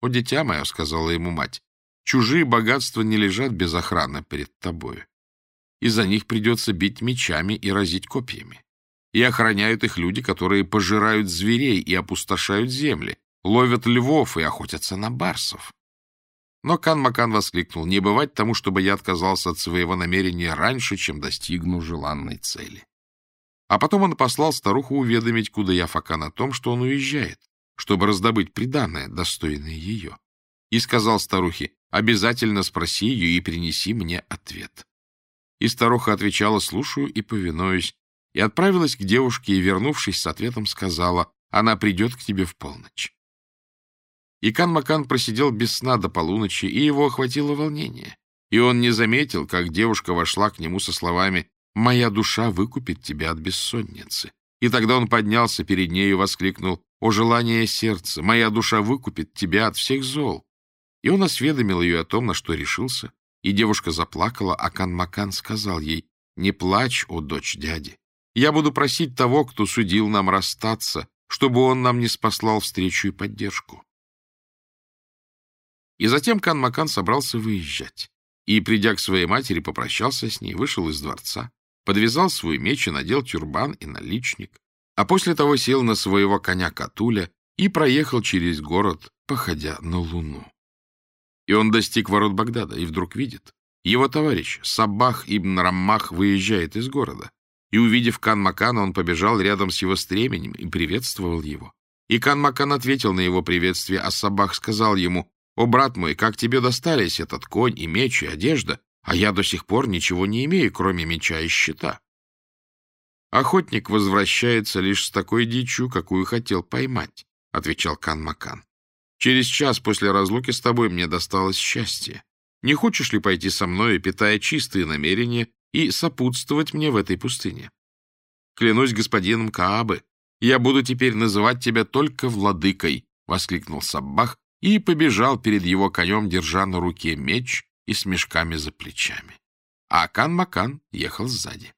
«О, дитя мое», — сказала ему мать, — «чужие богатства не лежат без охраны перед тобою. Из-за них придется бить мечами и разить копьями. И охраняют их люди, которые пожирают зверей и опустошают земли, ловят львов и охотятся на барсов. Но Кан-Макан воскликнул, не бывать тому, чтобы я отказался от своего намерения раньше, чем достигну желанной цели. А потом он послал старуху уведомить Кудая Факан о том, что он уезжает, чтобы раздобыть приданное, достойное ее. И сказал старухе, обязательно спроси ее и принеси мне ответ. И старуха отвечала, слушаю и повинуюсь, и отправилась к девушке, и, вернувшись с ответом, сказала, она придет к тебе в полночь. И Кан-Макан просидел без сна до полуночи, и его охватило волнение. И он не заметил, как девушка вошла к нему со словами «Моя душа выкупит тебя от бессонницы». И тогда он поднялся перед ней и воскликнул «О желание сердца! Моя душа выкупит тебя от всех зол!» И он осведомил ее о том, на что решился. И девушка заплакала, а Кан-Макан сказал ей «Не плачь, о дочь дяди! Я буду просить того, кто судил нам расстаться, чтобы он нам не спаслал встречу и поддержку». И затем Кан-Макан собрался выезжать. И, придя к своей матери, попрощался с ней, вышел из дворца, подвязал свой меч и надел тюрбан и наличник, а после того сел на своего коня Катуля и проехал через город, походя на луну. И он достиг ворот Багдада, и вдруг видит, его товарищ Сабах ибн Раммах выезжает из города. И, увидев Кан-Макана, он побежал рядом с его стременем и приветствовал его. И Кан-Макан ответил на его приветствие, а Сабах сказал ему, «О, брат мой, как тебе достались этот конь и меч и одежда, а я до сих пор ничего не имею, кроме меча и щита». «Охотник возвращается лишь с такой дичью, какую хотел поймать», — отвечал Кан-Макан. «Через час после разлуки с тобой мне досталось счастье. Не хочешь ли пойти со мной, питая чистые намерения, и сопутствовать мне в этой пустыне? Клянусь господином Каабы, я буду теперь называть тебя только владыкой», — воскликнул Саббах, и побежал перед его конем, держа на руке меч и с мешками за плечами. А Акан-Макан ехал сзади.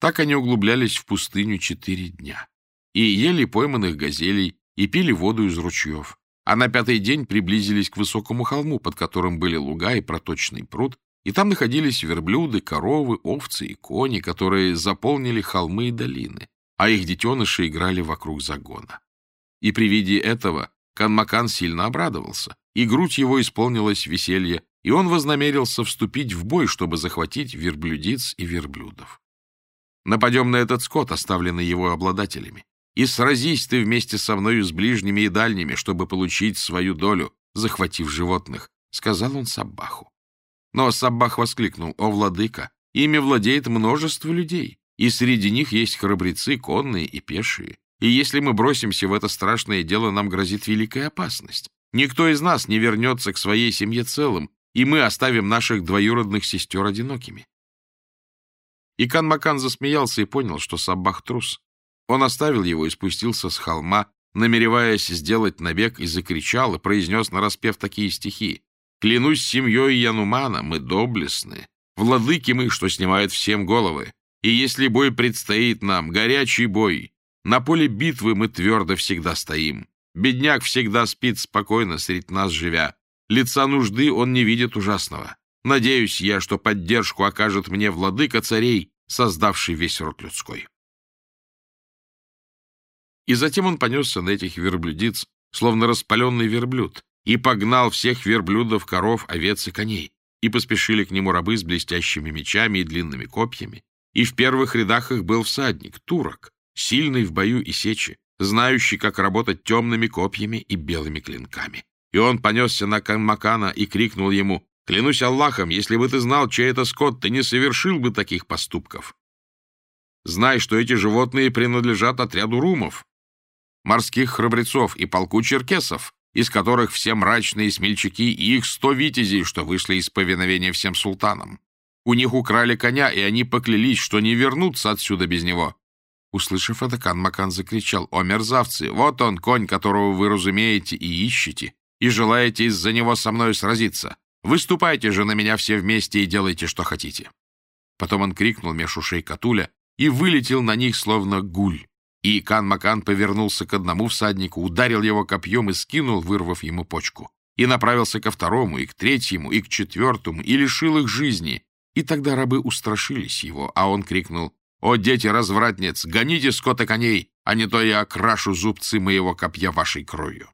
Так они углублялись в пустыню четыре дня. И ели пойманных газелей, и пили воду из ручьев. А на пятый день приблизились к высокому холму, под которым были луга и проточный пруд, и там находились верблюды, коровы, овцы и кони, которые заполнили холмы и долины, а их детеныши играли вокруг загона. И при виде этого Канмакан сильно обрадовался, и грудь его исполнилась веселье, и он вознамерился вступить в бой, чтобы захватить верблюдиц и верблюдов. Нападем на этот скот, оставленный его обладателями, и сразись ты вместе со мною с ближними и дальними, чтобы получить свою долю, захватив животных, — сказал он Саббаху. Но Саббах воскликнул, — О, владыка, ими владеет множество людей, и среди них есть храбрецы, конные и пешие. И если мы бросимся в это страшное дело, нам грозит великая опасность. Никто из нас не вернется к своей семье целым, и мы оставим наших двоюродных сестер одинокими. И Кан-Макан засмеялся и понял, что Саббах трус. Он оставил его и спустился с холма, намереваясь сделать набег, и закричал, и произнес нараспев такие стихи. «Клянусь семьей Янумана, мы доблестны, владыки мы, что снимают всем головы, и если бой предстоит нам, горячий бой, на поле битвы мы твердо всегда стоим. Бедняк всегда спит спокойно, средь нас живя. Лица нужды он не видит ужасного. Надеюсь я, что поддержку окажет мне владыка царей, создавший весь род людской. И затем он понесся на этих верблюдиц, словно распаленный верблюд, и погнал всех верблюдов, коров, овец и коней. И поспешили к нему рабы с блестящими мечами и длинными копьями. И в первых рядах их был всадник, турок, сильный в бою и сече, знающий, как работать темными копьями и белыми клинками. И он понесся на Канмакана и крикнул ему, «Клянусь Аллахом, если бы ты знал, чей это скот, ты не совершил бы таких поступков. Знай, что эти животные принадлежат отряду румов». морских храбрецов и полку черкесов, из которых все мрачные смельчаки и их сто витязей, что вышли из повиновения всем султанам. У них украли коня, и они поклялись, что не вернутся отсюда без него. Услышав это, Кан-Макан закричал, «О, мерзавцы! Вот он, конь, которого вы разумеете и ищете, и желаете из-за него со мной сразиться. Выступайте же на меня все вместе и делайте, что хотите». Потом он крикнул меж ушей Катуля и вылетел на них, словно гуль. И Кан-Макан повернулся к одному всаднику, ударил его копьем и скинул, вырвав ему почку. И направился ко второму, и к третьему, и к четвертому, и лишил их жизни. И тогда рабы устрашились его, а он крикнул, «О, дети развратниц, гоните скота коней, а не то я окрашу зубцы моего копья вашей кровью!»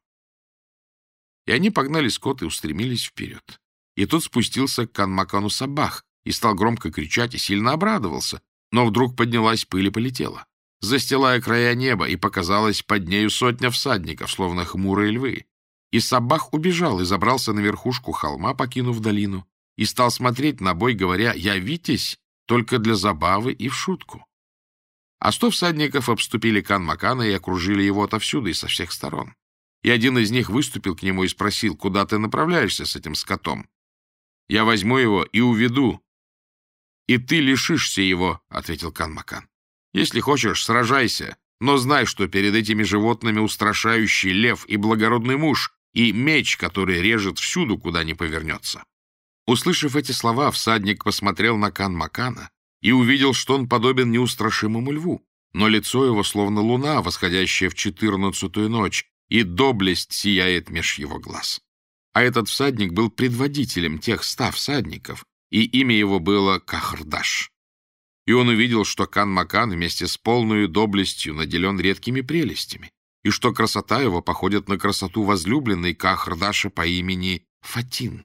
И они погнали скот и устремились вперед. И тут спустился к Канмакану Сабах и стал громко кричать и сильно обрадовался, но вдруг поднялась пыль и полетела, застилая края неба, и показалось под нею сотня всадников, словно хмурые львы. И Сабах убежал и забрался на верхушку холма, покинув долину, и стал смотреть на бой, говоря, «Я Витязь, только для забавы и в шутку». А сто всадников обступили Кан-Макана и окружили его отовсюду и со всех сторон. И один из них выступил к нему и спросил, куда ты направляешься с этим скотом. «Я возьму его и уведу, и ты лишишься его», — ответил Кан-Макан. «Если хочешь, сражайся, но знай, что перед этими животными устрашающий лев и благородный муж, и меч, который режет всюду, куда ни повернется». Услышав эти слова, всадник посмотрел на Кан-Макана и увидел, что он подобен неустрашимому льву, но лицо его словно луна, восходящая в четырнадцатую ночь, и доблесть сияет меж его глаз. А этот всадник был предводителем тех ста всадников, и имя его было Кахрдаш. И он увидел, что Кан-Макан вместе с полной доблестью наделен редкими прелестями, и что красота его походит на красоту возлюбленной Кахрдаша по имени Фатин.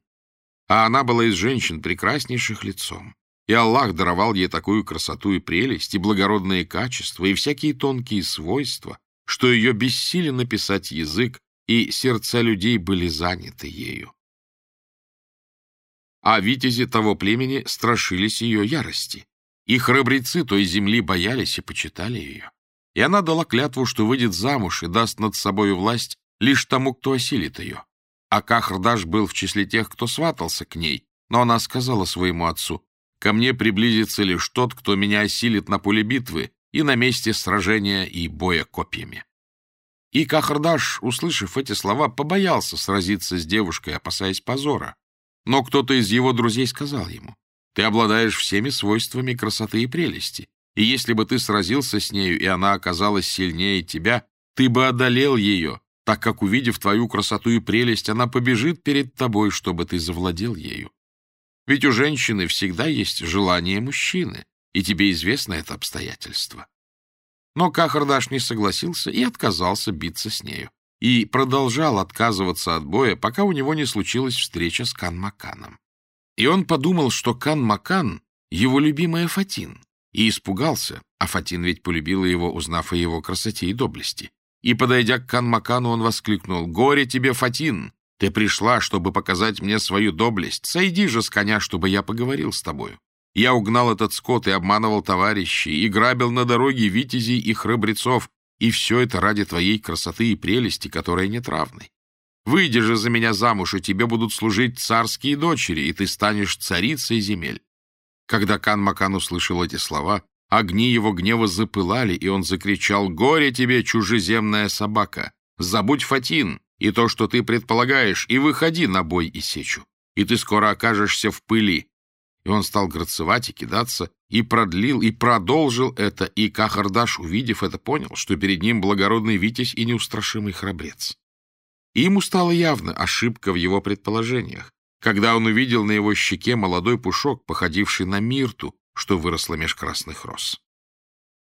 А она была из женщин прекраснейших лицом. И Аллах даровал ей такую красоту и прелесть, и благородные качества, и всякие тонкие свойства, что ее бессилен написать язык, и сердца людей были заняты ею а витязи того племени страшились ее ярости. И храбрецы той земли боялись и почитали ее. И она дала клятву, что выйдет замуж и даст над собою власть лишь тому, кто осилит ее. А Кахрдаш был в числе тех, кто сватался к ней, но она сказала своему отцу, «Ко мне приблизится лишь тот, кто меня осилит на поле битвы и на месте сражения и боя копьями». И Кахрдаш, услышав эти слова, побоялся сразиться с девушкой, опасаясь позора. Но кто-то из его друзей сказал ему, «Ты обладаешь всеми свойствами красоты и прелести, и если бы ты сразился с нею, и она оказалась сильнее тебя, ты бы одолел ее, так как, увидев твою красоту и прелесть, она побежит перед тобой, чтобы ты завладел ею. Ведь у женщины всегда есть желание мужчины, и тебе известно это обстоятельство». Но Кахардаш не согласился и отказался биться с нею и продолжал отказываться от боя, пока у него не случилась встреча с Кан-Маканом. И он подумал, что Кан-Макан — его любимая Фатин, и испугался, а Фатин ведь полюбила его, узнав о его красоте и доблести. И, подойдя к Кан-Макану, он воскликнул, «Горе тебе, Фатин! Ты пришла, чтобы показать мне свою доблесть. Сойди же с коня, чтобы я поговорил с тобою. Я угнал этот скот и обманывал товарищей, и грабил на дороге витязей и храбрецов, и все это ради твоей красоты и прелести, которая нет равной. Выйди же за меня замуж, и тебе будут служить царские дочери, и ты станешь царицей земель». Когда Кан Макан услышал эти слова, огни его гнева запылали, и он закричал «Горе тебе, чужеземная собака! Забудь Фатин и то, что ты предполагаешь, и выходи на бой и сечу, и ты скоро окажешься в пыли, и он стал грацевать и кидаться, и продлил, и продолжил это, и Кахардаш, увидев это, понял, что перед ним благородный витязь и неустрашимый храбрец. И ему стало явно ошибка в его предположениях, когда он увидел на его щеке молодой пушок, походивший на мирту, что выросло меж красных роз.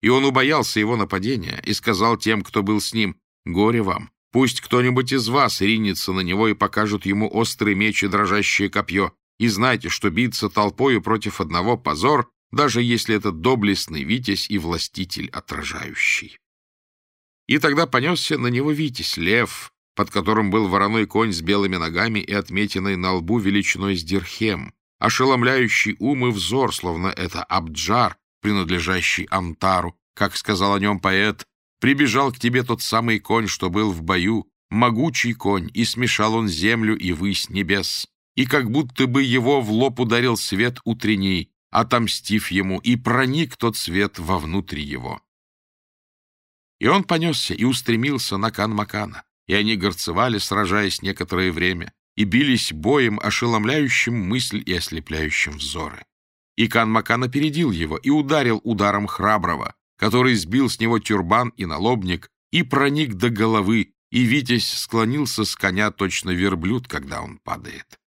И он убоялся его нападения и сказал тем, кто был с ним, «Горе вам, пусть кто-нибудь из вас ринется на него и покажет ему острый меч и дрожащее копье, и знайте, что биться толпою против одного позор, даже если это доблестный витязь и властитель отражающий. И тогда понесся на него витязь, лев, под которым был вороной конь с белыми ногами и отметиной на лбу величиной с дирхем, ошеломляющий ум и взор, словно это Абджар, принадлежащий Антару, как сказал о нем поэт, прибежал к тебе тот самый конь, что был в бою, могучий конь, и смешал он землю и высь небес, и как будто бы его в лоб ударил свет утренний, отомстив ему, и проник тот свет вовнутрь его. И он понесся и устремился на Кан-Макана, и они горцевали, сражаясь некоторое время, и бились боем, ошеломляющим мысль и ослепляющим взоры. И Кан-Макан опередил его и ударил ударом храброго, который сбил с него тюрбан и налобник, и проник до головы, и Витязь склонился с коня точно верблюд, когда он падает.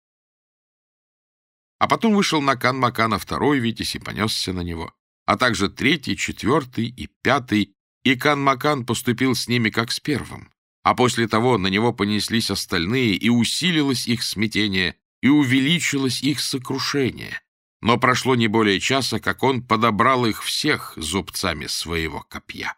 А потом вышел на Кан-Макана второй Витязь и понесся на него, а также третий, четвертый и пятый, и Кан-Макан поступил с ними как с первым. А после того на него понеслись остальные, и усилилось их смятение, и увеличилось их сокрушение. Но прошло не более часа, как он подобрал их всех зубцами своего копья.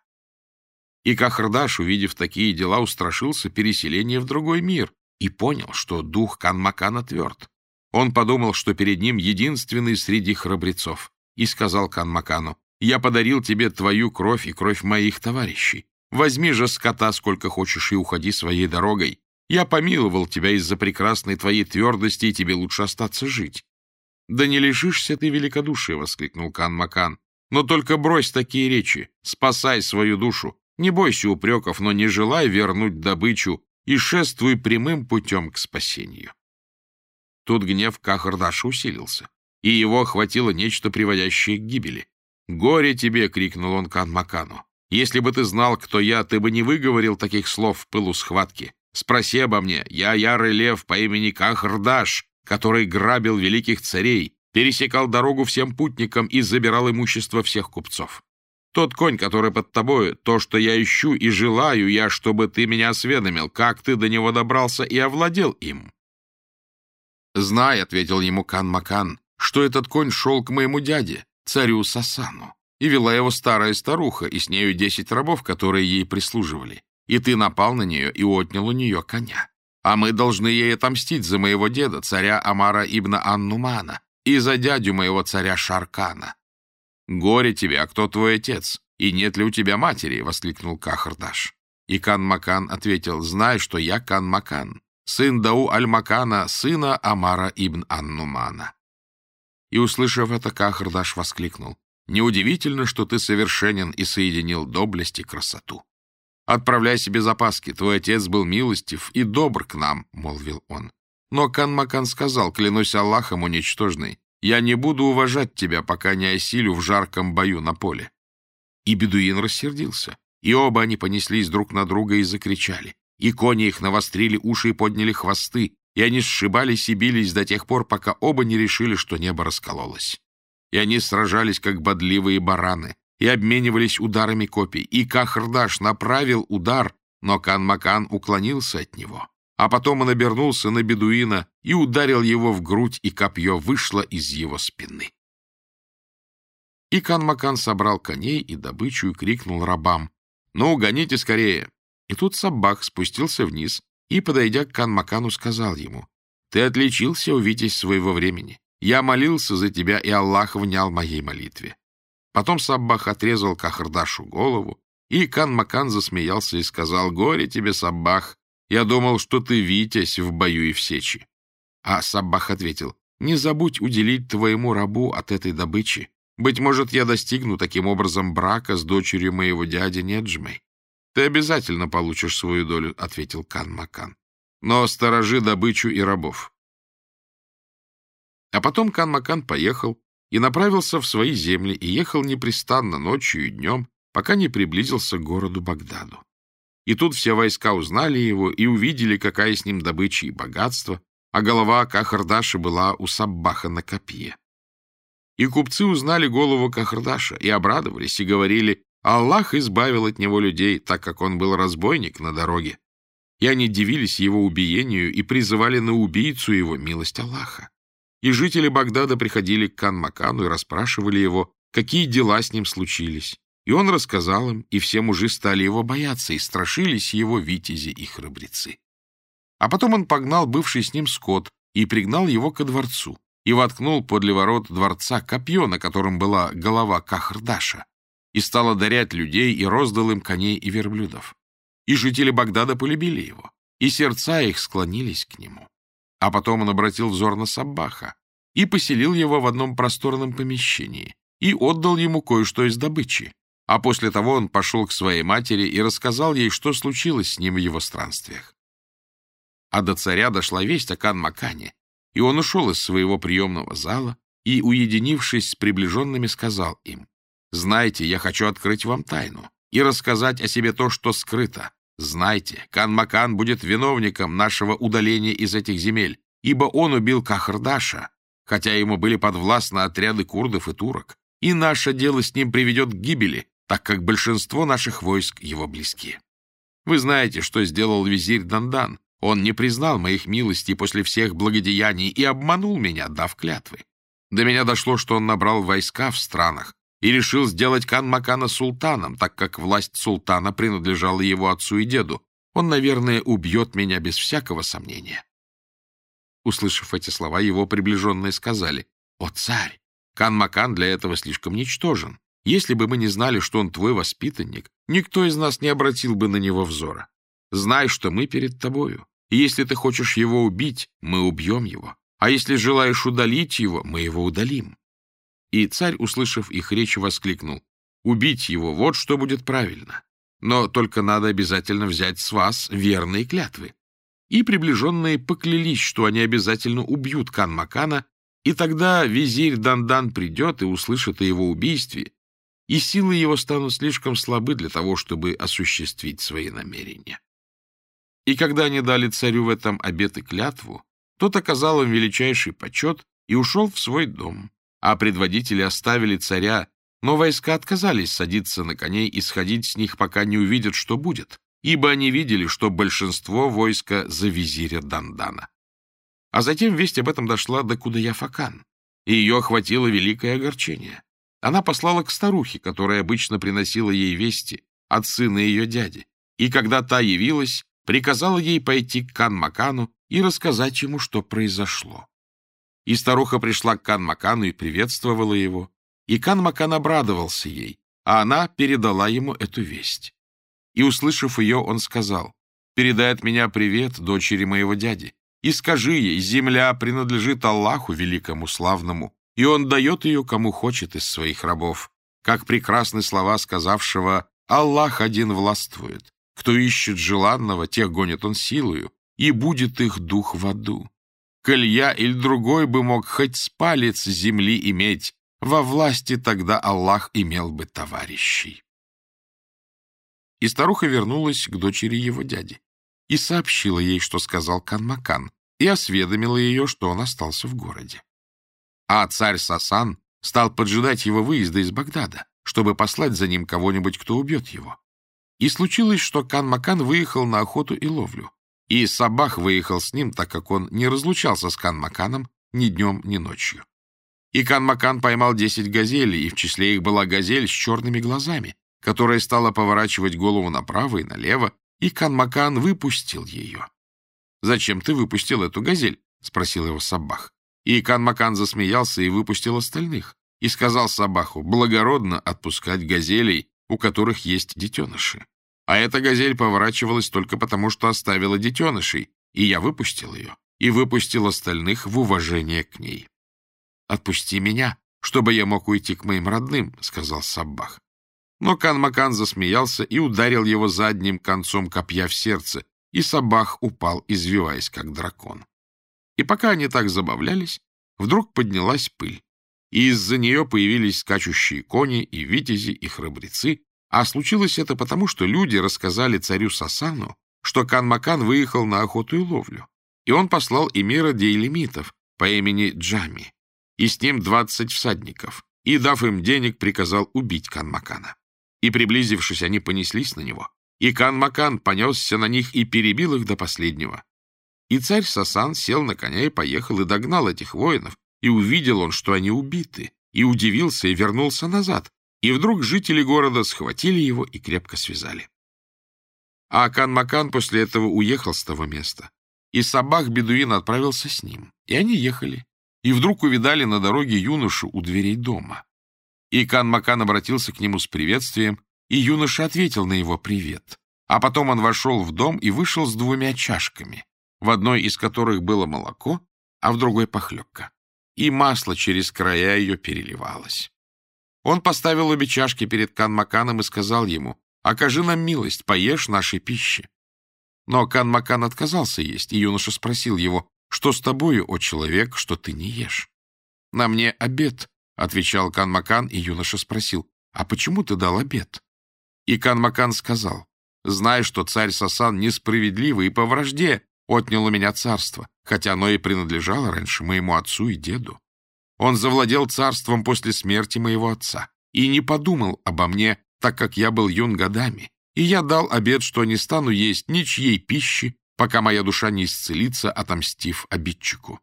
И Кахардаш, увидев такие дела, устрашился переселения в другой мир и понял, что дух Кан-Макана тверд. Он подумал, что перед ним единственный среди храбрецов, и сказал Кан-Макану, «Я подарил тебе твою кровь и кровь моих товарищей. Возьми же скота сколько хочешь и уходи своей дорогой. Я помиловал тебя из-за прекрасной твоей твердости, и тебе лучше остаться жить. — Да не лишишься ты великодушия, — воскликнул Кан-Макан. — Но только брось такие речи, спасай свою душу. Не бойся упреков, но не желай вернуть добычу и шествуй прямым путем к спасению. Тут гнев Кахардаша усилился, и его охватило нечто, приводящее к гибели. «Горе тебе!» — крикнул он Кан-Макану. Если бы ты знал, кто я, ты бы не выговорил таких слов в пылу схватки. Спроси обо мне. Я ярый лев по имени Кахрдаш, который грабил великих царей, пересекал дорогу всем путникам и забирал имущество всех купцов. Тот конь, который под тобою, то, что я ищу и желаю я, чтобы ты меня осведомил, как ты до него добрался и овладел им. «Знай», — ответил ему Кан-Макан, — «что этот конь шел к моему дяде, царю Сасану и вела его старая старуха, и с нею десять рабов, которые ей прислуживали. И ты напал на нее и отнял у нее коня. А мы должны ей отомстить за моего деда, царя Амара ибн Аннумана, и за дядю моего царя Шаркана. «Горе тебе, а кто твой отец? И нет ли у тебя матери?» — воскликнул Кахардаш. И Кан-Макан ответил, «Знай, что я Кан-Макан, сын Дау Аль-Макана, сына Амара ибн Аннумана». И, услышав это, Кахардаш воскликнул, Неудивительно, что ты совершенен и соединил доблесть и красоту. Отправляйся без опаски, твой отец был милостив и добр к нам, — молвил он. Но Кан-Макан сказал, клянусь Аллахом уничтожный, я не буду уважать тебя, пока не осилю в жарком бою на поле. И бедуин рассердился, и оба они понеслись друг на друга и закричали. И кони их навострили уши и подняли хвосты, и они сшибались и бились до тех пор, пока оба не решили, что небо раскололось и они сражались, как бодливые бараны, и обменивались ударами копий, и Кахрдаш направил удар, но Кан-Макан уклонился от него. А потом он обернулся на бедуина и ударил его в грудь, и копье вышло из его спины. И Кан-Макан собрал коней и добычу и крикнул рабам, «Ну, гоните скорее!» И тут Саббах спустился вниз и, подойдя к Кан-Макану, сказал ему, «Ты отличился, увидеть своего времени. Я молился за тебя, и Аллах внял моей молитве. Потом Саббах отрезал Кахардашу голову, и Кан-Макан засмеялся и сказал, «Горе тебе, Саббах, я думал, что ты витязь в бою и в сечи». А Саббах ответил, «Не забудь уделить твоему рабу от этой добычи. Быть может, я достигну таким образом брака с дочерью моего дяди Неджмой. Ты обязательно получишь свою долю», — ответил Кан-Макан. «Но сторожи добычу и рабов. А потом Кан-Макан поехал и направился в свои земли и ехал непрестанно ночью и днем, пока не приблизился к городу Багдаду. И тут все войска узнали его и увидели, какая с ним добыча и богатство, а голова Кахардаша была у Саббаха на копье. И купцы узнали голову Кахардаша и обрадовались, и говорили, Аллах избавил от него людей, так как он был разбойник на дороге. И они дивились его убиению и призывали на убийцу его милость Аллаха. И жители Багдада приходили к Кан-Макану и расспрашивали его, какие дела с ним случились. И он рассказал им, и все мужи стали его бояться, и страшились его витязи и храбрецы. А потом он погнал бывший с ним скот и пригнал его ко дворцу, и воткнул подле ворот дворца копье, на котором была голова Кахрдаша. и стал одарять людей и роздал им коней и верблюдов. И жители Багдада полюбили его, и сердца их склонились к нему. А потом он обратил взор на Саббаха и поселил его в одном просторном помещении и отдал ему кое-что из добычи. А после того он пошел к своей матери и рассказал ей, что случилось с ним в его странствиях. А до царя дошла весть о Кан-Макане, и он ушел из своего приемного зала и, уединившись с приближенными, сказал им, «Знайте, я хочу открыть вам тайну и рассказать о себе то, что скрыто. Знайте, Кан-Макан будет виновником нашего удаления из этих земель, ибо он убил Кахардаша, хотя ему были подвластны отряды курдов и турок, и наше дело с ним приведет к гибели, так как большинство наших войск его близки. Вы знаете, что сделал визирь Дандан. Он не признал моих милостей после всех благодеяний и обманул меня, дав клятвы. До меня дошло, что он набрал войска в странах и решил сделать Кан-Макана султаном, так как власть султана принадлежала его отцу и деду. Он, наверное, убьет меня без всякого сомнения. Услышав эти слова, его приближенные сказали, «О, царь! Кан-Макан для этого слишком ничтожен. Если бы мы не знали, что он твой воспитанник, никто из нас не обратил бы на него взора. Знай, что мы перед тобою, и если ты хочешь его убить, мы убьем его, а если желаешь удалить его, мы его удалим». И царь, услышав их речь, воскликнул, «Убить его, вот что будет правильно. Но только надо обязательно взять с вас верные клятвы». И приближенные поклялись, что они обязательно убьют Кан-Макана, и тогда визирь Дандан придет и услышит о его убийстве, и силы его станут слишком слабы для того, чтобы осуществить свои намерения. И когда они дали царю в этом обет и клятву, тот оказал им величайший почет и ушел в свой дом, а предводители оставили царя, но войска отказались садиться на коней и сходить с них, пока не увидят, что будет, ибо они видели, что большинство войска за визиря Дандана. А затем весть об этом дошла до Кудаяфакан, и ее охватило великое огорчение. Она послала к старухе, которая обычно приносила ей вести от сына ее дяди, и когда та явилась, приказала ей пойти к Кан-Макану и рассказать ему, что произошло. И старуха пришла к Кан-Макану и приветствовала его, и Кан-Макан обрадовался ей, а она передала ему эту весть. И, услышав ее, он сказал, «Передай от меня привет дочери моего дяди, и скажи ей, земля принадлежит Аллаху великому славному, и он дает ее кому хочет из своих рабов, как прекрасны слова сказавшего «Аллах один властвует, кто ищет желанного, тех гонит он силою, и будет их дух в аду. Коль я или другой бы мог хоть с палец земли иметь, во власти тогда Аллах имел бы товарищей». И старуха вернулась к дочери его дяди и сообщила ей, что сказал Канмакан, и осведомила ее, что он остался в городе. А царь Сасан стал поджидать его выезда из Багдада, чтобы послать за ним кого-нибудь, кто убьет его. И случилось, что Кан-Макан выехал на охоту и ловлю, и Сабах выехал с ним, так как он не разлучался с Кан-Маканом ни днем, ни ночью. И Кан-Макан поймал десять газелей, и в числе их была газель с черными глазами, которая стала поворачивать голову направо и налево, и Кан-Макан выпустил ее. «Зачем ты выпустил эту газель?» — спросил его Сабах. И Кан-Макан засмеялся и выпустил остальных, и сказал Сабаху, благородно отпускать газелей, у которых есть детеныши. А эта газель поворачивалась только потому, что оставила детенышей, и я выпустил ее, и выпустил остальных в уважение к ней. «Отпусти меня, чтобы я мог уйти к моим родным», — сказал Саббах. Но Кан-Макан засмеялся и ударил его задним концом копья в сердце, и Сабах упал, извиваясь, как дракон. И пока они так забавлялись, вдруг поднялась пыль, и из-за нее появились скачущие кони и витязи, и храбрецы, а случилось это потому, что люди рассказали царю Сасану, что Кан-Макан выехал на охоту и ловлю, и он послал эмира дейлемитов по имени Джами, и с ним двадцать всадников, и, дав им денег, приказал убить Кан-Макана. И, приблизившись, они понеслись на него. И Кан-Макан понесся на них и перебил их до последнего. И царь Сасан сел на коня и поехал, и догнал этих воинов, и увидел он, что они убиты, и удивился, и вернулся назад. И вдруг жители города схватили его и крепко связали. А Кан-Макан после этого уехал с того места. И Сабах-бедуин отправился с ним. И они ехали. И вдруг увидали на дороге юношу у дверей дома. И Кан-Макан обратился к нему с приветствием, и юноша ответил на его привет. А потом он вошел в дом и вышел с двумя чашками, в одной из которых было молоко, а в другой — похлебка. И масло через края ее переливалось. Он поставил обе чашки перед Кан-Маканом и сказал ему, «Окажи нам милость, поешь нашей пищи». Но Кан-Макан отказался есть, и юноша спросил его, «Что с тобою, о человек, что ты не ешь?» «На мне обед», — отвечал Кан-Макан, и юноша спросил, «А почему ты дал обед?» И Кан-Макан сказал, «Знай, что царь Сасан несправедливый и по вражде отнял у меня царство, хотя оно и принадлежало раньше моему отцу и деду. Он завладел царством после смерти моего отца и не подумал обо мне, так как я был юн годами, и я дал обет, что не стану есть ничьей пищи, пока моя душа не исцелится, отомстив обидчику.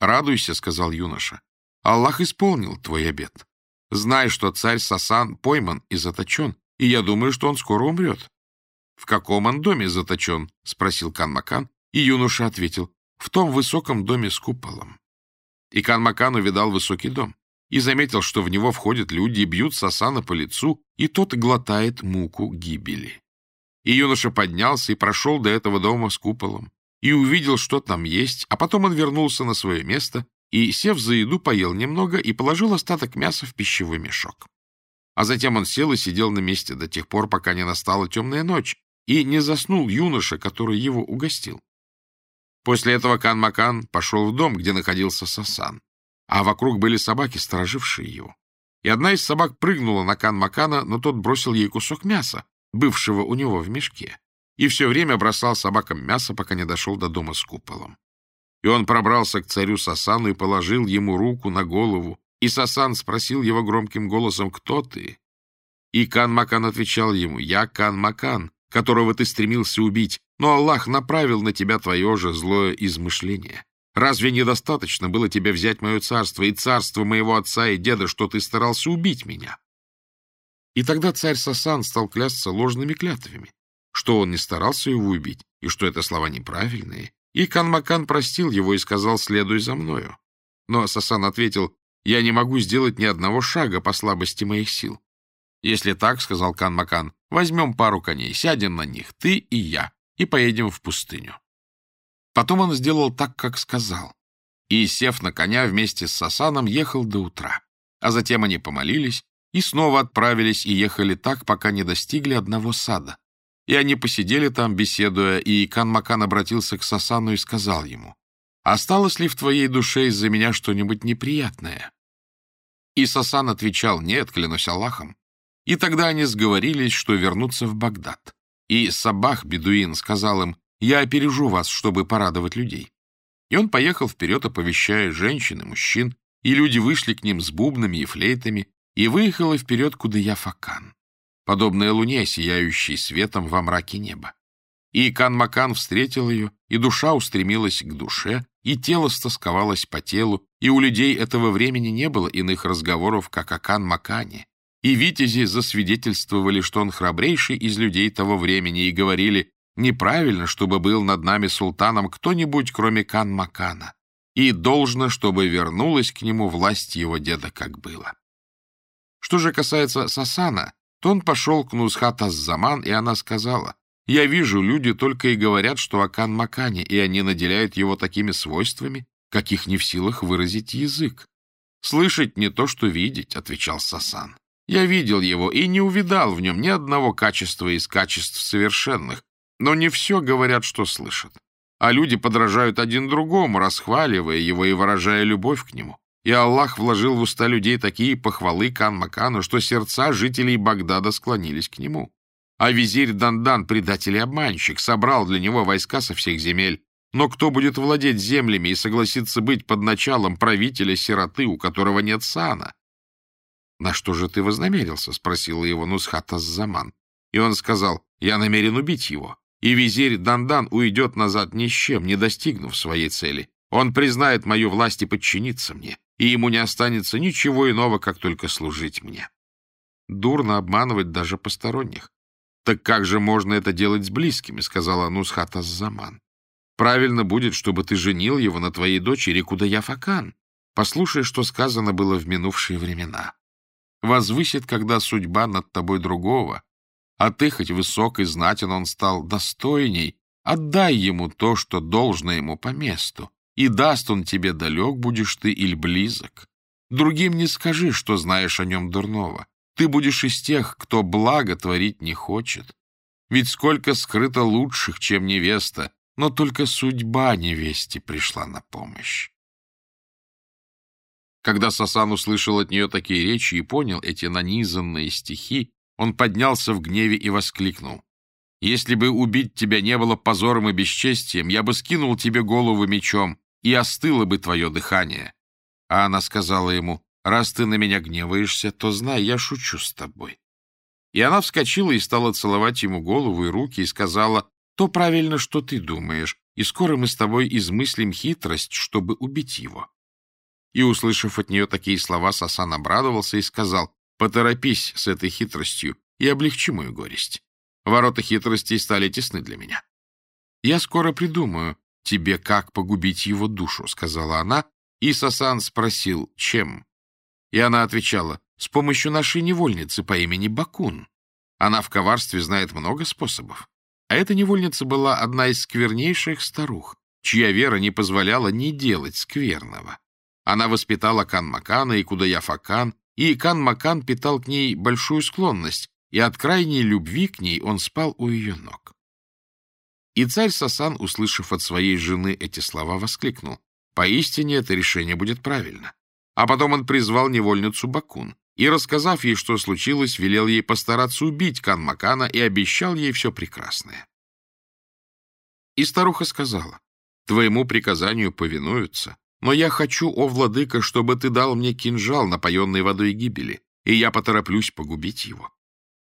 «Радуйся», — сказал юноша, — «Аллах исполнил твой обет. Знай, что царь Сасан пойман и заточен, и я думаю, что он скоро умрет». «В каком он доме заточен?» — спросил Кан-Макан, и юноша ответил, «В том высоком доме с куполом». И Кан-Макан увидал высокий дом и заметил, что в него входят люди и бьют Сасана по лицу, и тот глотает муку гибели. И юноша поднялся и прошел до этого дома с куполом, и увидел, что там есть, а потом он вернулся на свое место и, сев за еду, поел немного и положил остаток мяса в пищевой мешок. А затем он сел и сидел на месте до тех пор, пока не настала темная ночь, и не заснул юноша, который его угостил. После этого Кан-Макан пошел в дом, где находился Сасан, а вокруг были собаки, сторожившие его. И одна из собак прыгнула на Кан-Макана, но тот бросил ей кусок мяса, бывшего у него в мешке, и все время бросал собакам мясо, пока не дошел до дома с куполом. И он пробрался к царю Сасану и положил ему руку на голову, и Сасан спросил его громким голосом, «Кто ты?» И Кан-Макан отвечал ему, «Я Кан-Макан, которого ты стремился убить, но Аллах направил на тебя твое же злое измышление. Разве недостаточно было тебе взять мое царство и царство моего отца и деда, что ты старался убить меня?» И тогда царь Сасан стал клясться ложными клятвами, что он не старался его убить, и что это слова неправильные. И Канмакан простил его и сказал «следуй за мною». Но Сасан ответил «я не могу сделать ни одного шага по слабости моих сил». «Если так, — сказал Канмакан, — возьмем пару коней, сядем на них, ты и я, и поедем в пустыню. Потом он сделал так, как сказал, и, сев на коня вместе с Сасаном, ехал до утра. А затем они помолились и снова отправились и ехали так, пока не достигли одного сада. И они посидели там, беседуя, и Кан-Макан обратился к Сасану и сказал ему, «Осталось ли в твоей душе из-за меня что-нибудь неприятное?» И Сасан отвечал, «Нет, клянусь Аллахом». И тогда они сговорились, что вернутся в Багдад. И Сабах, бедуин, сказал им, «Я опережу вас, чтобы порадовать людей». И он поехал вперед, оповещая женщин и мужчин, и люди вышли к ним с бубнами и флейтами, и выехала вперед Кудыя-Факан, подобная луне, сияющей светом во мраке неба. И Кан-Макан встретил ее, и душа устремилась к душе, и тело стосковалось по телу, и у людей этого времени не было иных разговоров, как о Кан-Макане, и витязи засвидетельствовали, что он храбрейший из людей того времени, и говорили, неправильно, чтобы был над нами султаном кто-нибудь, кроме Кан-Макана, и должно, чтобы вернулась к нему власть его деда, как было. Что же касается Сасана, то он пошел к Нусхат Заман, и она сказала, «Я вижу, люди только и говорят, что о Кан-Макане, и они наделяют его такими свойствами, каких не в силах выразить язык». «Слышать не то, что видеть», — отвечал Сасан. Я видел его и не увидал в нем ни одного качества из качеств совершенных, но не все говорят, что слышат. А люди подражают один другому, расхваливая его и выражая любовь к нему. И Аллах вложил в уста людей такие похвалы Кан-Макану, что сердца жителей Багдада склонились к нему. А визирь Дандан, предатель и обманщик, собрал для него войска со всех земель. Но кто будет владеть землями и согласится быть под началом правителя-сироты, у которого нет сана? «На что же ты вознамерился?» — спросила его Нусхат Заман. И он сказал, «Я намерен убить его, и визирь Дандан уйдет назад ни с чем, не достигнув своей цели. Он признает мою власть и подчинится мне, и ему не останется ничего иного, как только служить мне». Дурно обманывать даже посторонних. «Так как же можно это делать с близкими?» — сказала Нусхат Заман. «Правильно будет, чтобы ты женил его на твоей дочери Кудая Факан, Послушай, что сказано было в минувшие времена. Возвысит, когда судьба над тобой другого, а ты, хоть высок и знатен он стал достойней, отдай ему то, что должно ему по месту, и даст он тебе далек, будешь ты или близок. Другим не скажи, что знаешь о нем дурного. Ты будешь из тех, кто благо творить не хочет. Ведь сколько скрыто лучших, чем невеста, но только судьба невесте пришла на помощь. Когда Сасан услышал от нее такие речи и понял эти нанизанные стихи, он поднялся в гневе и воскликнул. «Если бы убить тебя не было позором и бесчестием, я бы скинул тебе голову мечом, и остыло бы твое дыхание». А она сказала ему, «Раз ты на меня гневаешься, то знай, я шучу с тобой». И она вскочила и стала целовать ему голову и руки, и сказала, «То правильно, что ты думаешь, и скоро мы с тобой измыслим хитрость, чтобы убить его». И, услышав от нее такие слова, Сасан обрадовался и сказал, «Поторопись с этой хитростью и облегчи мою горесть. Ворота хитростей стали тесны для меня». «Я скоро придумаю тебе, как погубить его душу», — сказала она, и Сасан спросил, «Чем?» И она отвечала, «С помощью нашей невольницы по имени Бакун. Она в коварстве знает много способов. А эта невольница была одна из сквернейших старух, чья вера не позволяла не делать скверного. Она воспитала Кан-Макана и Кудаяфакан, и Кан-Макан питал к ней большую склонность, и от крайней любви к ней он спал у ее ног. И царь Сасан, услышав от своей жены эти слова, воскликнул. Поистине это решение будет правильно. А потом он призвал невольницу Бакун и, рассказав ей, что случилось, велел ей постараться убить Кан-Макана и обещал ей все прекрасное. И старуха сказала, «Твоему приказанию повинуются, но я хочу, о владыка, чтобы ты дал мне кинжал, напоенный водой гибели, и я потороплюсь погубить его.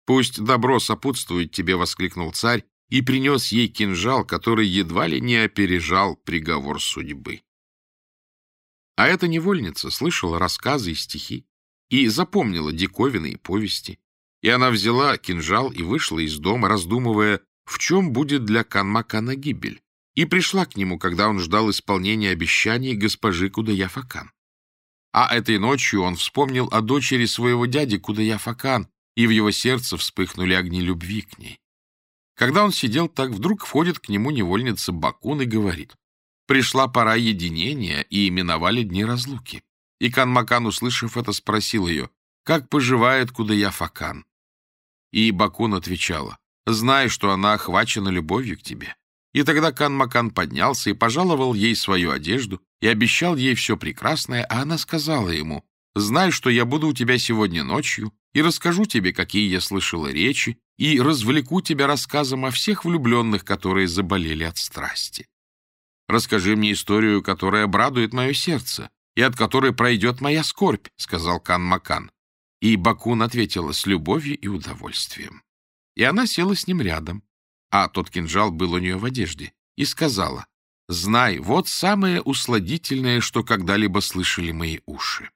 Пусть добро сопутствует тебе, — воскликнул царь, и принес ей кинжал, который едва ли не опережал приговор судьбы. А эта невольница слышала рассказы и стихи, и запомнила диковины и повести, и она взяла кинжал и вышла из дома, раздумывая, в чем будет для Канмакана гибель и пришла к нему, когда он ждал исполнения обещаний госпожи Кудаяфакан. А этой ночью он вспомнил о дочери своего дяди Кудаяфакан, и в его сердце вспыхнули огни любви к ней. Когда он сидел так, вдруг входит к нему невольница Бакун и говорит, «Пришла пора единения, и именовали дни разлуки». И Кан-Макан, услышав это, спросил ее, «Как поживает Кудаяфакан?» И Бакун отвечала, «Знай, что она охвачена любовью к тебе. И тогда Кан-Макан поднялся и пожаловал ей свою одежду и обещал ей все прекрасное, а она сказала ему, «Знай, что я буду у тебя сегодня ночью и расскажу тебе, какие я слышала речи, и развлеку тебя рассказом о всех влюбленных, которые заболели от страсти. Расскажи мне историю, которая обрадует мое сердце, и от которой пройдет моя скорбь», — сказал Кан-Макан. И Бакун ответила с любовью и удовольствием. И она села с ним рядом а тот кинжал был у нее в одежде, и сказала, «Знай, вот самое усладительное, что когда-либо слышали мои уши».